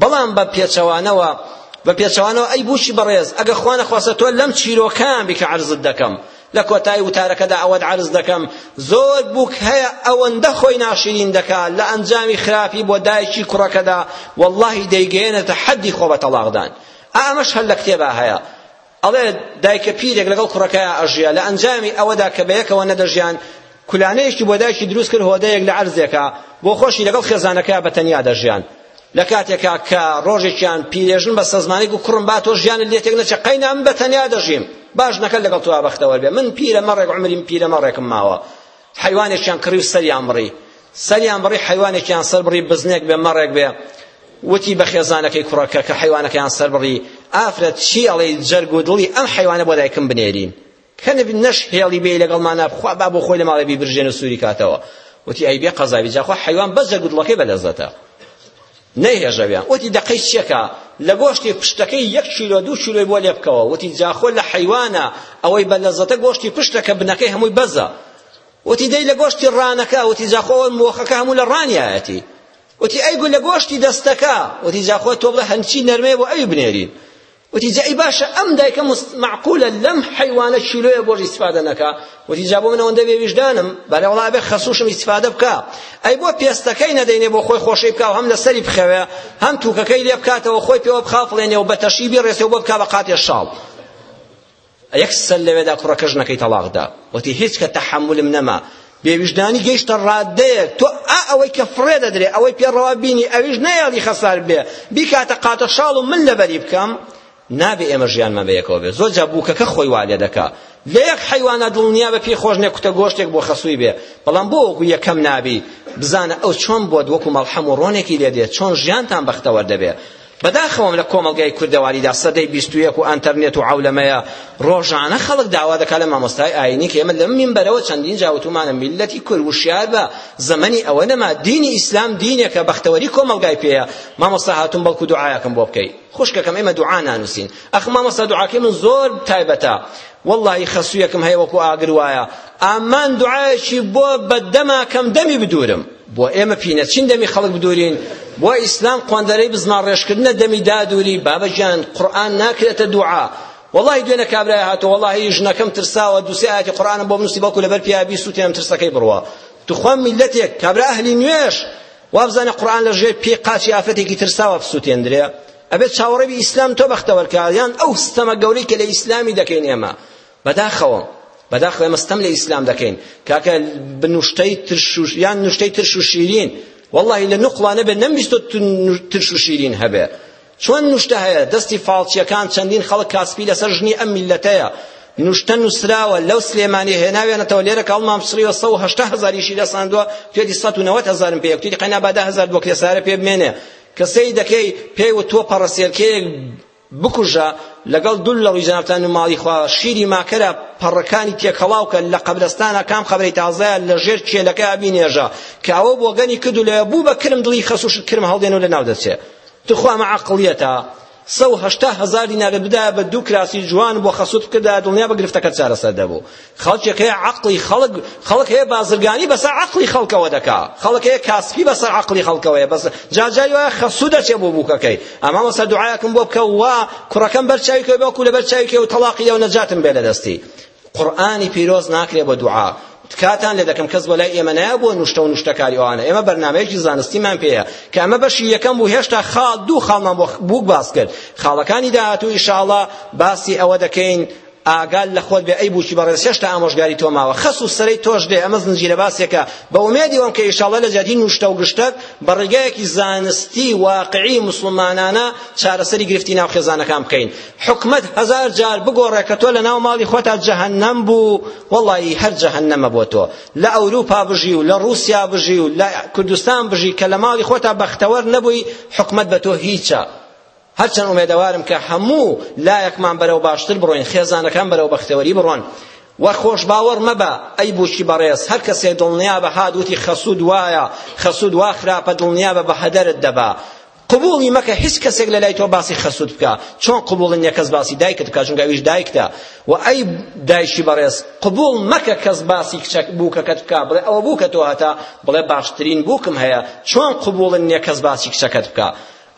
بەڵام بە پێچەوانەوە بە پێچەوانەوە ئەی بووکی بەڕێز ئەگە خوا نەخواستە تۆ لەم چیرۆکەیان بیکە عەرزت دەکەم لە کۆتایی وتارەکەدا ئەوەت عەرز دەکەم زۆر بووک هەیە ئەوەندە خۆی ناشرین دەکا لە ئەنجامی خراپی بۆ دایکی کوڕەکەدا واللهی دەیگەیەنێتە حەدی خۆ بە تەڵاقدان ئامەش هەر لە کتێبا هەیە ئەڵێ، دایکە پیرێک لەگەڵ کوڕەکەیا ئەژیا، لە ئەنجامی ئەوەدا کە بەیەکەوە نەدەژیان، کولانەیەکی بۆ دایکی دروست کرد هۆدەیەک لە عەرزێکا، بۆ خۆشی لەگەڵ خێزانەکەیا بە تەنیا دەژیان. لە کاتێکا کە ڕۆژێکیان پیرێژن بە سەزمانی گوو کوڕم با تۆ ژیانت لێ تێک نەچێ قەینا من بە تەنیا دەژیم، با ژنەکەت لەگەڵ تۆیا بەختەوەر بێ، من پیرە مەڕێک عومریم پیرە مەڕێکم ماوە. حەیوانێکیان کڕی و سەریان بڕی سەریان بڕی حەیوانێکیان سەر بڕی بزنێک بێ مەڕێک بێ وتی بە خێزانەکەی کوڕەکە کە حەیوانەکەیان سەر بڕی ئافرەت چی ئەڵێ جەرگ و دڵی ئەم حەیوانە بۆ دایکم بنێرین کە نەش هێڵی بێ لەگەڵمانە بخوا با بۆ خۆی لە ماڵێ بیبرژێن و سووری کاتەوە وتی ئەی بێ قەزاوی جاخوا حەیوان بەس جەرگ و دڵەکەی بەلەزەتە نەیهێژەویان وتی دەقەی چیەکە لە گۆشتی پشتەکەی یەک کیلۆ دوو کیلۆی بۆ لێبکەوە وتی جاخۆ لە حەیوانە ئەوەی بە لەزەتە گۆشتی پشتەکە بنەکەی هەمووی بەزە وتی دەی لە گۆشتی ڕانەکە وتی جاخۆ ئەوە مۆخەکە هەموو لە ڕانیایەتی وتی ئەی گو لە گۆشتی دەستەکە وتی جاخۆ تۆ بڵێ هەنچی نەرمەیە بۆ ئەوی بنێرین وتی جا ای باشە ئەم دایکە معقولە لەم حیوانە کیلۆیە بۆش استفادە نەکا وتی جا بۆ من ئەوەندە بێ ویژدانم بەلێ وەڵا ئەبێ خەسوشم استفادە بکا ئەی بۆ پێستەکەی نەدەینێ بۆ خۆی خۆشی بکا و هەم لەسەری بخەوێ هەم تووکەکەی لێ بکاتەوە خۆی پێوە بخافڵێنێ و بە تەشی بیڕێسێ و بۆ بکا بە قاتێ شاڵ یەکسەر لەوێدا کوڕەکە ژنەکەی تەڵاق دا وتی هیچ کە تەحەمولم نەما بێویژدانی گەیشتە ڕادەیەک تۆ ئا ئەوەی کە فڕێ دەدرێ ئەوەی پێ ڕەوا بینی ئەویش نەیەڵی خەسار بێ بیکاتە قاتە شاڵ و من لەبەری بکەم نابێ ئێمە ژیانمان بە یەکەوە بێ زۆر جا بووکەکە خۆی وا لێ دەکا لە یەک حەیوانە دڵنیا بە پێی خۆش نێکوتە گۆشتێک بۆ خەسووی بێ بەڵام بۆ وەکو یەکەم نابی بزانە ئەو چۆن بۆت وەکو مەڵحەم و ڕۆنێکی لێ دێ چۆن ژیانتان بەختەوەر دەبێ بەداخەوەم لە کۆمەڵگای کوردەواریدا سەدەی بیست و یەک و ئەنتەرنێت و عەولەمەیە ڕۆژانە خەڵک داوا دەکات لە مامۆستای ئاینی کە ئێمە لەم مینبەرەوە چەندین جا وتومانە میللەتی کورد وشیار بە زەمەنی ئەوە نەما دینی ئیسلام دینێکە بەختەوەری کۆمەڵگای پێیە مامۆستا هاتووم بەڵکو دوعایەکم بۆ بکەی خوشکەکەم ئێمە دوعا نانووسین ئەخ مامۆستا دوعاکەی من زۆر تایبەتە واللهی خەسوویەکم هەیە وەکو ئاگر وایە ئامان دوعایەکی بۆ بەدەماکەم دەمی بدورم بۆ ئێمە پینە چین دەمی خەڵک بدورین بۆ ئیسلام قۆندەرەی بزمان ڕێژکردنە دەمی دادوری بابە گیان قورئان ناکرێتە دوعا واللهی دوێنە کابرای هاتو واللهی ژنەکەم ترساوە دوسێ ئاەتی قورئانم بۆ بنووسی بەڵکو لەبەر پیا بیسووتێنم ترسەکەی بڕوا توخوا میلەتێک کابرا ئەهلی نوێش وابزانە قورئان لە ژێر پێی قاچی ئافرەتێکی ترساوە بسووتێندرێ ئەبێت چاوەڕێبی ئیسلام تۆ بەختەوەرکە یان ئەو ستەمە گەورەی کە لە ئیسلامی دەکەین ئێمە بەداخەوە بەداخەوە ئێمە ستەم لە ئیسلام دەکەین کاکە بنوشتەی ترش و یان نوشتەی ترش و شیرین واللهی لە نوقڵانە بێ نەمبیستۆ ترش و شیرین هەبێ چۆن نوشتە هەیە دەستی فاڵچیەکان چەندین خەڵک کاسپی لەسەر ژنی ئەم میلەتەیە نوشتە نووسراوە لەو سلێمانی هێناوێنەتەوە لێرە کاڵمان پسڕیوە سە و هەشتا هەزاریشی لەساندووە توێتی سەد و نەوەت هەزارم پێ یەکتوی قەینا بادا هەزار بۆ کرێسارە پێ بمێنێ کەسەی دەکەی پێی و تۆ پەڕەسێلکەیەک بکوژە لەگەڵ دول لەڕوی جەنابتان و ماڵی خوا شیری ماکەرە پەڕەکانی تێکەڵاوکە لە قەبرەستانە کام قەبرەی تازەیە لەژێر کێلەکە بینێژە کە ئەوە بۆگەنی کردو لەوێ بوو بە کرم دڵی خەسو شت کرم هەڵدێن و لەناو دەچێ تخوا ئەمە عەقڵیەتە سەو هەشتا هەزار دینارت بدایە بە دوو کراسی جوان بۆ خەسوت بکردایە دڵنیا بە گرفتەکەت چارەسەر دەبوو خەڵکێک هەیە عەقڵی خەڵک خەڵک هەیە بازرگانی بەسەر عەقڵی خەڵکەوە دەکا خەڵک هەیە کاسپی بەسەر عەقڵی خەڵکەوەیە بەس جار جاری وایە خەسوو دەچێ بۆ بووکەکەی ئەما مەسە دوعایەکم بۆ بکە وا کوڕەکەم بەر چاوی کەوێ باوکو لەبەر چاوی کەوێ و تەڵاقی دەو نەجاتم بێ لە دەستی قورئانی پیرۆز ناکرێ بە دوعا تکاتان لێ دەکەم کەس بۆ لای ئێمە نایە بۆ نوشتە و نوشتەکاری ئەوانە ئێمە بەرنمەیەکی زانستیمان پێەیە کە ئەمە بەشی یەکەم بوو هێشتا خاڵ دوو خاڵمان بۆ بووک باس کرد خاڵەکانی داهاتوو ئیشاڵا باسی ئەوە دەکەین ئاگات لە خۆت بێ ئەی بوکی بەڕێز هێشتا ئامۆژگاری تۆ ماوە خەس و سەرەی تۆش دێ ئەمە زنجیرە باسێکە بە ئومێدی وەم کە ئیشاڵڵا لە جیاتی نوشتە و گشتەک بە ڕێگایەکی زانستی واقعی موسڵمانانە چارەسەری گرفتی ناو خێزانەکان بکەین حکومەت هەزار جار بگۆڕێ کە تۆ لە ناو ماڵی خۆتا جەهەنەم بوو وەڵڵاهی هەر جەهەنەمە بۆ تۆ لە ئەوروپا بژی و لە ڕووسیا بژی و لە کوردستان بژی کە لە ماڵی خۆتا بەختەوەر نەبووی حکومەت بە تۆ هیچە هەرچەند ئومێدەوارم کە هەموو لایەکمان بەرەو باشتر بڕۆین خێزانەکان بەرەو بەختەوەری بڕۆن و خۆشباوەڕ مەبە ئەی بووکی بەڕێز هەر کەسێ دڵنیا بە هات وتی خەسوود وایە خەسوود وا خراپە دڵنیا بە بە هەدەرت دەبا قبوڵی مەکە هیچ کەسێک لە لای تۆ باسی خەسوود بکە چۆن قبوڵن یە کەس باسی دایکت بکە چونکە ئەویش دایکتە و ئەی دایکی بەڕێز قبوڵ مەکە کەس باسی کچەک بووکەکەت بکە بڵێ ئەوە بووکە تۆ هەتا بڵێ باشترین بووکم هەیە چۆن قبوڵن یە کەس باسی کچەکەت بکە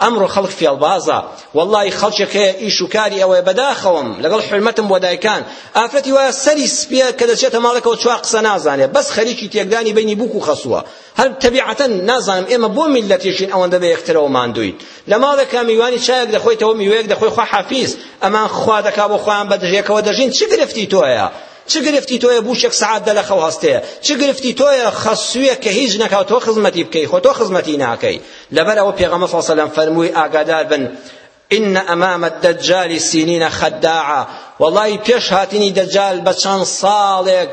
ئەمڕۆ خەڵک فێڵبازە وەڵڵاهی خەڵکێک هەیە ئیش و کاری ئەوەیە بەداخەوەم لەگەڵ حورمەتم بۆ دایکان ئافرەتی وایە سەری سپیە کە دەچێتە ماڵەکەوە چوار قسە نازانێ بەس خەریکی تێکدانی بینی بووک و خەسووە هەر تەبیعەتەن نازانم ئێمە بۆ میللەتێکین ئەوەندە بە یەکترەوە ماندووین لە ماڵێکا میوانی چایەک دەخۆیتەوە میوەیەک دەخۆی خوا حافیز ئەمان خوا دەکا بۆ خۆیان بە دژێکەوە دەژین چ گرفتی تۆیە چ گرفتی تۆیە بوشێک سعات دە لە خەو هەستەیە چ گرفتی تۆیە خەسوویە کە هیچ نەکاو تۆ خزمەتی بکەی خۆ تۆ خزمەتی ناکەی لەبەر ئەوە پێغەمبەر صلی الله علیه و فەرمووی ئاگادار بن إن أمام الدجال سنين خداعا والله پێش هاتنی دجال بە چەند ساڵێک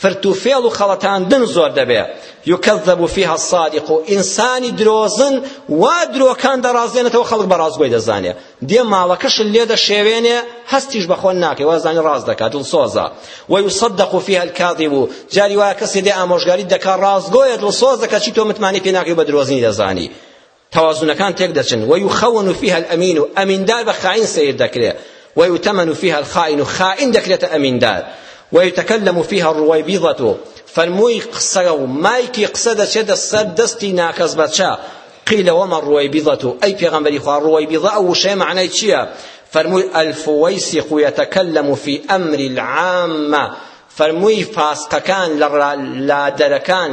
فرت و فێڵ و خەڵەتاندن زۆر دەبێ یکەذەب فیها الصادق و ئینسانی درۆزن وا درۆکان دەڕازێنێتەوە خەڵک بە ڕاستگۆی دەزانێ دێ ماڵەکەشت لێ دەشێوێنێ هەستیش بە خۆن ناکەی وازانی ڕاست دەکا دڵسۆزە ویصدق فیها الکاذب جاری وایە کەسێ دێ ئامۆژگاریت دەکا ڕاستگۆیە دڵسۆزە کەچی تۆ متمانەی پێ ناکەی بە درۆزنی دەزانی توازنەکان تێک دەچن ویخون فیها الامین و ئەمیندار بە خائین سەیر دەکرێ ویتمن فیها الخائن و خائین دەکرێتە ئەمیندار ویتکلم فیها الرویبیضة فەرمووی قسە و مایکی قسە دەچێتە سەر دەستی ناکەس بەچە قیل وما الرویبضة ئەی پێغەمبەری خوا رویبضە ئەو وشەیە مەعنای چییە فەرمووی الفویسق یتکلم فی امر العامە فەرمووی فاسقەکان لە لادەرەکان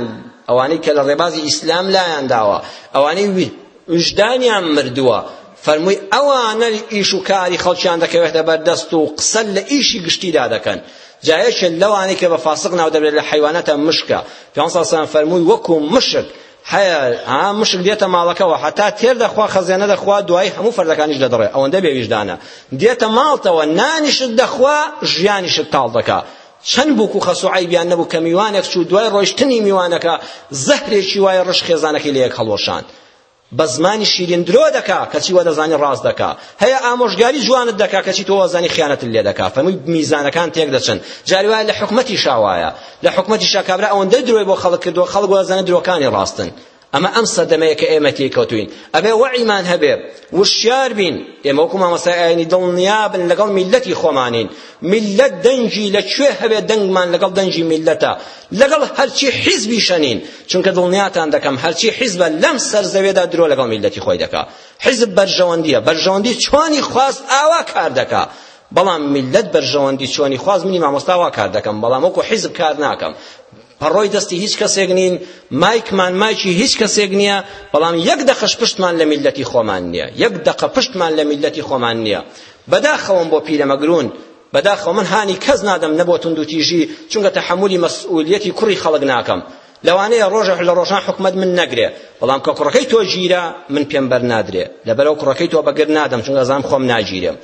ئەوانەی کە لە ڕێبازی ئیسلام لایان داوە ئەوانەی وژدانیان مردووە فەرمووی ئەوانە ئیش و کاری خەڵکیان دەکەوێتە بەردەست و قسە لە ئیشی گشتیدا دەکەن جایەکێ لەوانەی کە بە فاسق ناو دەبێت لە حیوانەتە مشکە پێ سەڵسەلام فەرمووی وەکو مشک هەیە ها مشک دێتە ماڵەکەوە هەتا تێر دەخوا خەزێنە دەخوا دوای هەموو فەردەکانیش دەدڕێ ئەوەندە بێویژدانە دێتە ماڵتەوە نانیشت دەخوا ژیانیشت تاڵ دەکا چەند بووک و خەسو عیبیان نەبوو کە میوانێک چوو دوای ڕۆیشتنی میوانەکە زەهرێکی وایە ڕژ خێزانەکەی لە یەک هەڵوەشاند بە زمانی شیرین درۆ دەکا کەچی وە دەزانی ڕاست دەکا هەیە ئامۆژگاری جوانت دەکا کەچی تۆ وازانی خیانەتت لێ دەکا فەرمووی میزانەکان تێک دەچن جاری وایە لە حکومەتی شاوایە لە حکومەتیشا کابرا ئەوەندە درۆی بۆ خەڵک کردووە خەڵک وازانە درۆکانی ڕاستن ئەمە ئەم سەردەمەیە کە ئێمە تێکەوتوین ئەبێ وەعیمان هەبێ وشیار بین ئێمە وەکو مامۆستای ئاینی دڵنیابن لەگەڵ میلەتی خۆمانین میلەت دەنگی لە کوێ هەبێ دەنگمان لەگەڵ دەنگی میلەتە لەگەڵ هەرچی حیزبی شەنین چونکە دڵنیاتان دەکەم هەرچی حیزبە لەم سەر زەوێدا درۆ لەگەڵ میلەتی خۆی دەکا حیزب بەرژەوەندیە بەرژەوەندی چۆنی خواست ئاوا کار دەکا بەڵام میللەت بەرژەوەندی چۆنی خواست منی مامۆستا وا کار دەکەم بەڵام وەکو حیزب کار ناکەم پەڕۆی دەستی هیچ کەسێک نین مایکمان مایکی هیچ کەسێک نییە بەڵام یەک دەقەش پشتمان لە میللەتی خۆمان نییە یەک دەقە پشتمان لە میللەتی خۆمان نییە بەداخەوەم بۆ پیرەمەگرون بەداخەوە من هانی کەس نادەم نەبۆ توندوتیژی چونکە تەحەمولی مەسئولیەتی کوڕی خەڵک ناکەم لەوانەیە ڕۆژە لە ڕۆژان حکومت من نەگرێ بەڵام کە کوڕەکەی تۆ گیرە من پێم بەر نادرێ لەبەرەو کوڕەکەی تۆ بەگر نادەم چونکە زانم خۆم ناگیرێم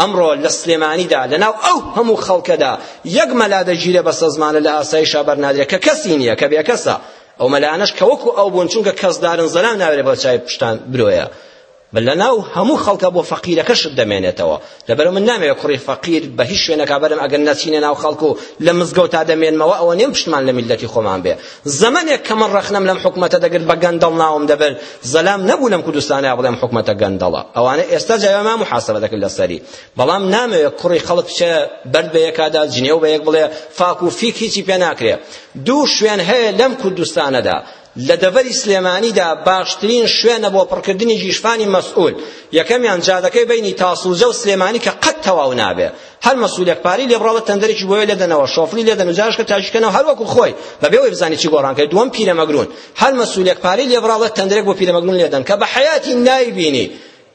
ئەمڕۆ لە سلێمانیدا لەناو ئەو هەموو خەڵکەدا یەک مەلا دەگیرێ بەسەزمانە لە ئاسایشا بەرنادرێ کە کەسی نییە کە بێکەسە ئەو مەلانەش کە وەکو ئەو بوون چونکە کەسدارن زەلام ناوێرێ بە چای پشتان برۆیە بەلە ناو هەموو خەڵکە بۆ فەقیرەکەشت دەمێنێتەوە لەبەرە من نامەوێت کوڕی فەقیر بە هیچ شوێنەکە بەرم ئەگەر نەچینە ناو خەڵک و لە مزگەوتا دەمێنمەوە ئەوە نێم پشتمان لە میلەتی خۆمان بێ زەمەنێک کە من ڕەخنەم لەم حکومەتە دەگرت بە گەندەڵ ناوم دەبرد زەلام نەبوو لەم کوردستانە بڵێم حکومەتە گەندەڵە ئەوانە ئێستا جاوێمان محاسبە دەکرد لەسەری بەڵام نامەوێت کوڕی خەڵک بچێ بەرد بە یەکادا جنێو بە یەک بڵێ فاک و فیک هیچی پێ ناکرێ دوو شوێن هەیە لەم کوردستانەدا لە دەڤەری سلێمانیدا باشترین شوێنە بۆ پڕکردنی ژیشفانی مەسئول یەکەمیان جادەکەی بینی تاسوجە و سلێمانی کە قەت تەواو نابێ هەر مەسولێک پارەی لێ بڕاوە تەندەرێکی بۆیە لێ دەنەوە شۆفڵی لێ دەن و جارشکە تاژیکەنەوە هەر وەکو خۆی بەبێ وەی بزانی چی گۆڕان کرد دووەم پیرەمەگرون هەر مەسولێک پارەی لێ بڕاوە تەندەرێک بۆ پیرەمەگرون لێ دەن کە بە حەیاتی نایبینی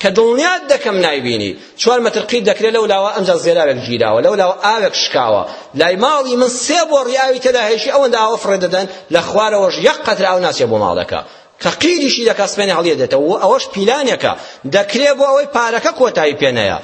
کە دڵنیات دەکەم نایبینی چوار مەتر قیت دەکرێت لەو لاوە ئەمجا زێراوێک گیراوە لەو لاوە ئاوێک شکاوە لای ماڵی من سێ بۆڕی ئاوی تێدا هێشی ئەوەندە ئاوە فڕێ دەدەن لە خوارەوەش یەک قەتر ئاو ناچێ بۆ ماڵەکە کە قیریشی دەکا سپێنێ هەڵیە دێتەوە ئەوەش پیلانێکە دەکرێ بۆ ئەوەی پارەکە کۆتایی پێنەیە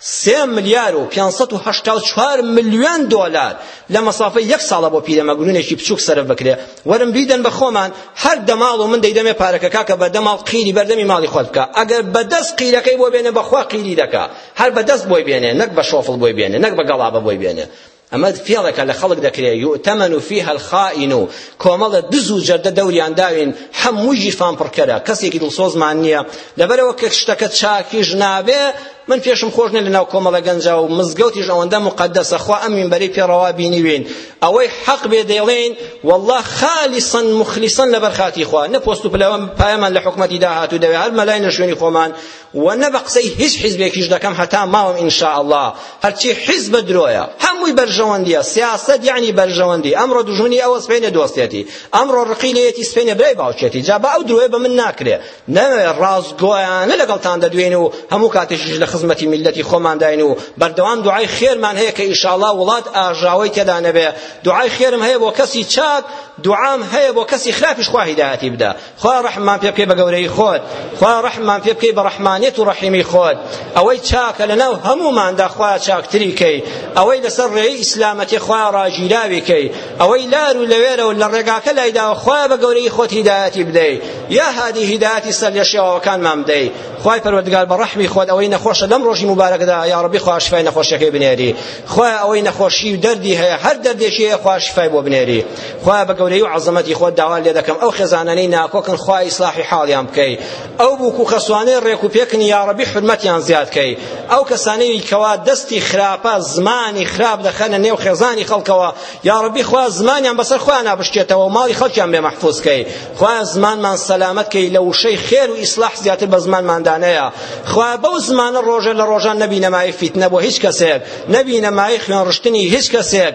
سێ ملیار و پێنج سەد و هەشتا و چوار ملیۆن دۆلار لە مەسافەی یەک ساڵە بۆ پیرەمەگرونێکی بچووک سەرف بکرێ وەرن بیدەن بە خۆمان هەر دەماڵ و من دەیدەمێ پارەکە کاکە بەردەماڵ قیری بەردەمی ماڵی خۆت بکە ئەگەر بەدەست قیرەکەی بۆ بێنێ بەخوا قیری دەکا هەر بەدەست بۆی بێنێ نەک بە شۆفڵ بۆی بێنێ نەک بە گەڵابە بۆی بێنێ ئەمە فێڵێکە لە خەڵک دەکرێ یوتەمەن و فیها الخائین و کۆمەڵە دز و جەردە دەوریان داوین هەمووی ژیرفان پڕکەرە کەسێکی دڵسۆزمان نییە لەبەرەوە کە شتەکە چاکیش نابێ من پێشم خۆش نیە لەناو کۆمەڵە گەنجا و مزگەوتیش ئەوەندە مقدسە خوا ئەم مینبەری پێڕەوا بینیوین ئەوەی حەق بێ دەیڵێین والله خالصا مخلصا لەبەر خاتی خوا نە پۆست و پلەوەم پایەمان لە حکومەتی داهاتوو دەوێ هەر مەلای نەشوێنی خۆمان وە نە بە قسەی هیچ حیزبێکیش دەکەم هەتا ماوم ان شاء اللە هەرچی حیزبە درۆیە هەمووی بەرژەوەندیە سیاسەت یعنی بەرژەوەندی ئەمڕۆ دوژمنی ئەوە سپێنێ دۆستێتی ئەمڕۆ ڕقی لێیەتی سپێنێ برای باوکێتی جا بە ئەو درۆیە بە من ناکرێ نەوێ ڕاستگۆیانە لەگەڵتان دەدوێین و هەموو کاتێکیش لە خزمەتی میللەتی خۆمانداین و بەردەوام دوعای خێرمان هەیە کە ئیشاڵا وڵات ئاژاوەی تێدا نەبێ دوعای خێرم هەیە بۆ کەسی چاک دوعام هەیە بۆ کەسی خراپیش خوا هیدایەتی بدا خوا ڕەحممان پێ بکەی بە گەورەیی خۆت خوا ڕەحممان پێ بکەی بە ڕەحمانیەت و ڕەحیمی خۆت ئەوەی چاکە لەناو هەمووماندا خوا چاکتری کەی ئەوەی لەسەر ڕێی ئیسلامەتی خوا ڕاگیراوی کەی ئەوەی لار و لەوێرە و لە ڕێگاکە لایداوە خوا بە گەورەیی خۆت هیدایەتی بدەی یا هادی هیدایەتی سەر لە شێواوەکانمان بدەی خوای پەروەردگار بە ڕەحمی خۆت ئەوەی نەخۆشە لەم ڕۆژی مبارەکەدا یا ڕەبی خوا شفای نەخۆشیەکەی بنێری خوای ئەوەی نەخۆشی و دەردی هەیە هەر دەردێکی هەیە خوا شفای بۆ بنێری خوایە بە گەورەی و عەزەمەتی خۆت داوات لێ دەکەم ئەو خێزانانەی ناکۆکن خوا ئیسلاحی حاڵیان بکەی ئەو بووک و خەسوانەی ڕێک و پێکنی یاڕەبی حورمەتیان زیاد کەی ئەو کەسانەی کەوا دەستی خراپە زمانی خراپ دەخەنە نێو خێزانی خەڵکەوە یاڕەبی خوا زمانیان بەسەر خۆیان نابشکێتەوە ماڵی خەڵکیان بێ مەحفوظ کەی خوا زمانمان سەلامەت کەی لە وشەی خێر و ئیسلاح زیاتر بە زمانماندا نەیە خوا بەو زمانە ڕۆژێ لە ڕۆژان نەبینەمای فیتنە بۆ هیچ کەسێک نەبینەمای خوێنڕشتنی هیچ کەسێک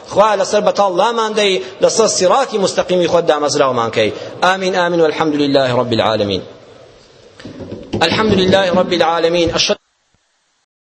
خوایە لەسەر بەتاڵ لامان دەی لەسەر سیڕاتی مستەقیمی خۆت دامەزراومان کەی آمین آمین والحمد لله رب العالمین الحمد لله رب العالمین